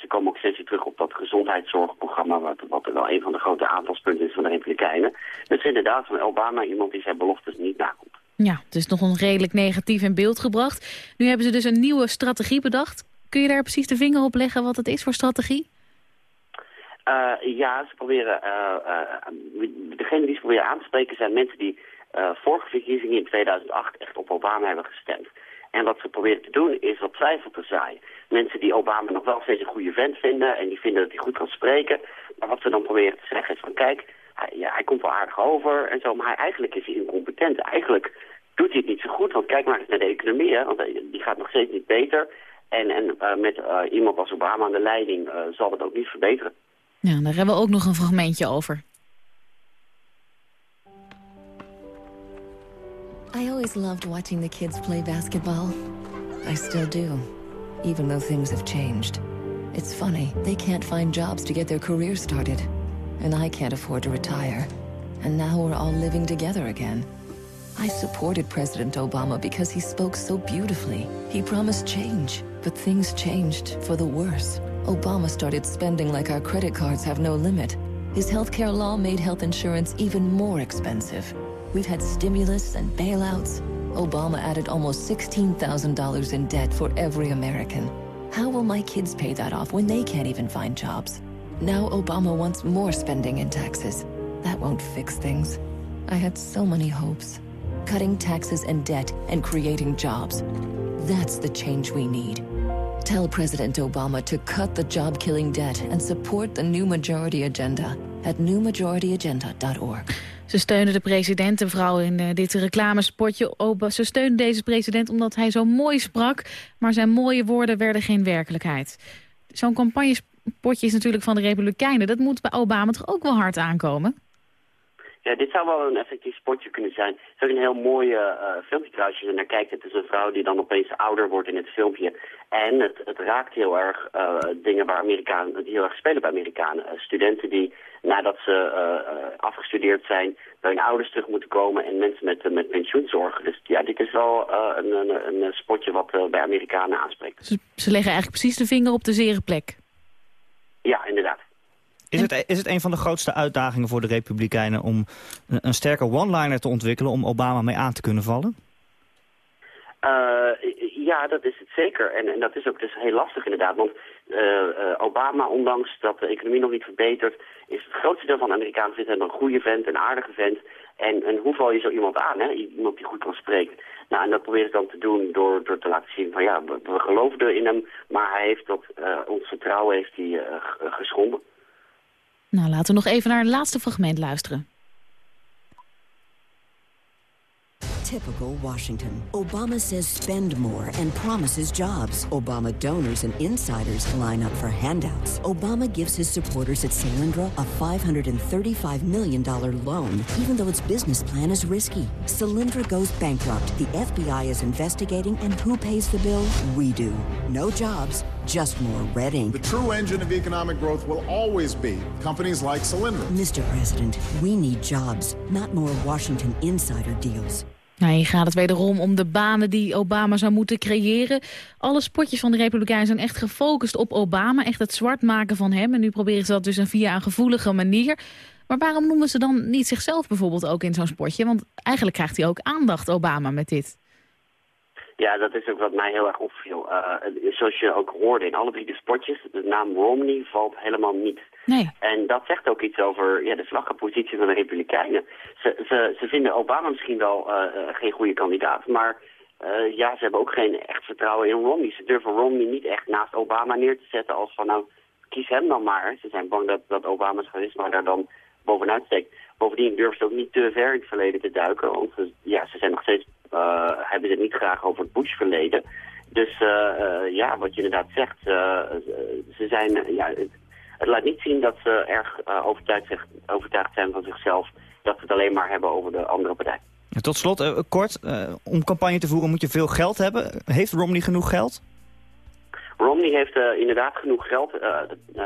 ze komen ook steeds weer terug op dat gezondheidszorgprogramma, wat, wat wel een van de grote aanvalspunten is van de Republikeinen. Dus inderdaad van Obama iemand die zijn beloftes niet nakomt. Ja, het is nog redelijk negatief in beeld gebracht. Nu hebben ze dus een nieuwe strategie bedacht. Kun je daar precies de vinger op leggen wat het is voor strategie? Uh, ja, ze proberen, uh, uh, degene die ze proberen aan te spreken zijn mensen die vorige verkiezingen in 2008 echt op Obama hebben gestemd. En wat ze proberen te doen is wat twijfel te zaaien. Mensen die Obama nog wel steeds een goede vent vinden en die vinden dat hij goed kan spreken. Maar wat ze dan proberen te zeggen is van kijk, hij, ja, hij komt wel aardig over en zo, maar hij, eigenlijk is hij incompetent. Eigenlijk doet hij het niet zo goed, want kijk maar eens naar de economie, want die gaat nog steeds niet beter. En, en met iemand als Obama aan de leiding zal het ook niet verbeteren. Ja, daar hebben we ook nog een fragmentje over. I always loved watching the kids play basketball. I still do, even though things have changed. It's funny, they can't find jobs to get their career started. And I can't afford to retire. And now we're all living together again. I supported President Obama because he spoke so beautifully. He promised change, but things changed for the worse. Obama started spending like our credit cards have no limit. His healthcare law made health insurance even more expensive. We've had stimulus and bailouts. Obama added almost $16,000 in debt for every American. How will my kids pay that off when they can't even find jobs? Now Obama wants more spending and taxes. That won't fix things. I had so many hopes. Cutting taxes and debt and creating jobs. That's the change we need. Tell President Obama to cut the job-killing debt and support the New Majority Agenda at newmajorityagenda.org. Ze steunen de president, de vrouw in uh, dit reclamespotje. Ze steunen deze president omdat hij zo mooi sprak... maar zijn mooie woorden werden geen werkelijkheid. Zo'n campagnespotje is natuurlijk van de Republikeinen. Dat moet bij Obama toch ook wel hard aankomen? Ja, dit zou wel een effectief spotje kunnen zijn. Het is ook een heel mooi uh, filmpje trouwens, als je er naar kijkt. Het is een vrouw die dan opeens ouder wordt in het filmpje. En het, het raakt heel erg uh, dingen waar Amerikanen, die heel erg spelen bij Amerikanen. studenten die nadat ze afgestudeerd zijn, bij hun ouders terug moeten komen en mensen met, met pensioenzorgen. Dus ja, dit is wel een, een, een, spotje wat bij Amerikanen aanspreekt. Ze, ze leggen eigenlijk precies de vinger op de zere plek. Ja, inderdaad. Is het, is het een van de grootste uitdagingen voor de Republikeinen om een, een sterke one-liner te ontwikkelen om Obama mee aan te kunnen vallen? Uh, ja, dat is het zeker. En, en dat is ook dus heel lastig inderdaad. Want uh, uh, Obama, ondanks dat de economie nog niet verbetert, is het grootste deel van de Amerikanen vindt hem een goede vent, een aardige vent. En, en hoe val je zo iemand aan, hè? Iemand die goed kan spreken. Nou, en dat proberen ze dan te doen door, door te laten zien van ja, we, we geloofden in hem, maar hij heeft dat, ons vertrouwen heeft hij geschonden. Nou, laten we nog even naar het laatste fragment luisteren. Typical Washington. Obama says spend more and promises jobs. Obama donors and insiders line up for handouts. Obama gives his supporters at Salindra a $535 million loan, even though its business plan is risky. Salindra goes bankrupt. The FBI is investigating, and who pays the bill? We do. No jobs, just more red ink. The true engine of economic growth will always be companies like Solyndra. Mr. President, we need jobs, not more Washington insider deals. Nou, gaat het wederom om de banen die Obama zou moeten creëren. Alle spotjes van de Republikeinen zijn echt gefocust op Obama. Echt het zwart maken van hem. En nu proberen ze dat dus via een gevoelige manier. Maar waarom noemen ze dan niet zichzelf bijvoorbeeld ook in zo'n spotje? Want eigenlijk krijgt hij ook aandacht, Obama, met dit. Ja, dat is ook wat mij heel erg opviel. Uh, zoals je ook hoorde in alle drie de spotjes, de naam Romney valt helemaal niet. Nee. En dat zegt ook iets over ja, de zwakke positie van de Republikeinen. Ze, ze, ze vinden Obama misschien wel uh, geen goede kandidaat, maar uh, ja, ze hebben ook geen echt vertrouwen in Romney. Ze durven Romney niet echt naast Obama neer te zetten als van nou, kies hem dan maar. Ze zijn bang dat, dat Obama's charisma daar dan bovenuit steekt. Bovendien durven ze ook niet te ver in het verleden te duiken, want ze, ja, ze zijn nog steeds, hebben ze het niet graag over het Bush-verleden. Dus ja, wat je inderdaad zegt, ze zijn, ja, het laat niet zien dat ze erg uh, overtuigd, zijn van zichzelf... dat ze het alleen maar hebben over de andere partij. Tot slot, uh, kort, uh, om campagne te voeren moet je veel geld hebben. Heeft Romney genoeg geld? Romney heeft inderdaad genoeg geld.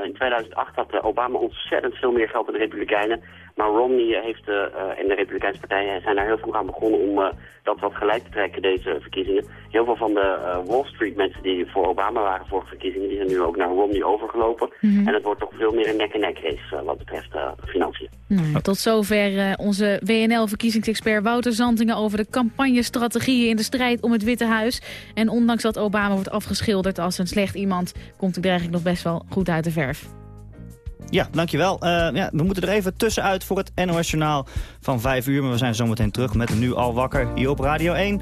in 2008 had Obama ontzettend veel meer geld dan de Republikeinen. Maar Romney heeft, uh, en de Republikeinse partij zijn daar heel vroeg aan begonnen om uh, dat wat gelijk te trekken, deze verkiezingen. Heel veel van de Wall Street mensen die voor Obama waren voor verkiezingen, die zijn nu ook naar Romney overgelopen. Mm -hmm. En het wordt toch veel meer een nek-en-nek race wat betreft financiën. Mm, tot zover onze WNL-verkiezingsexpert Wouter Zantingen over de campagnestrategieën in de strijd om het Witte Huis. En ondanks dat Obama wordt afgeschilderd als een slecht iemand, komt hij er eigenlijk nog best wel goed uit de verf. Ja, dankjewel. Uh, ja, we moeten er even tussenuit voor het NOS Journaal van 5 uur. Maar we zijn zometeen terug met Nu Al Wakker hier op Radio 1.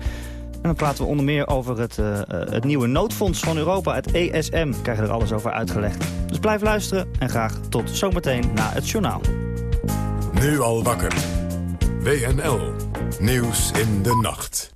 En dan praten we onder meer over het, uh, het nieuwe noodfonds van Europa, het ESM. We krijgen er alles over uitgelegd. Dus blijf luisteren en graag tot zometeen na het journaal. Nu Al Wakker. WNL. Nieuws in de nacht.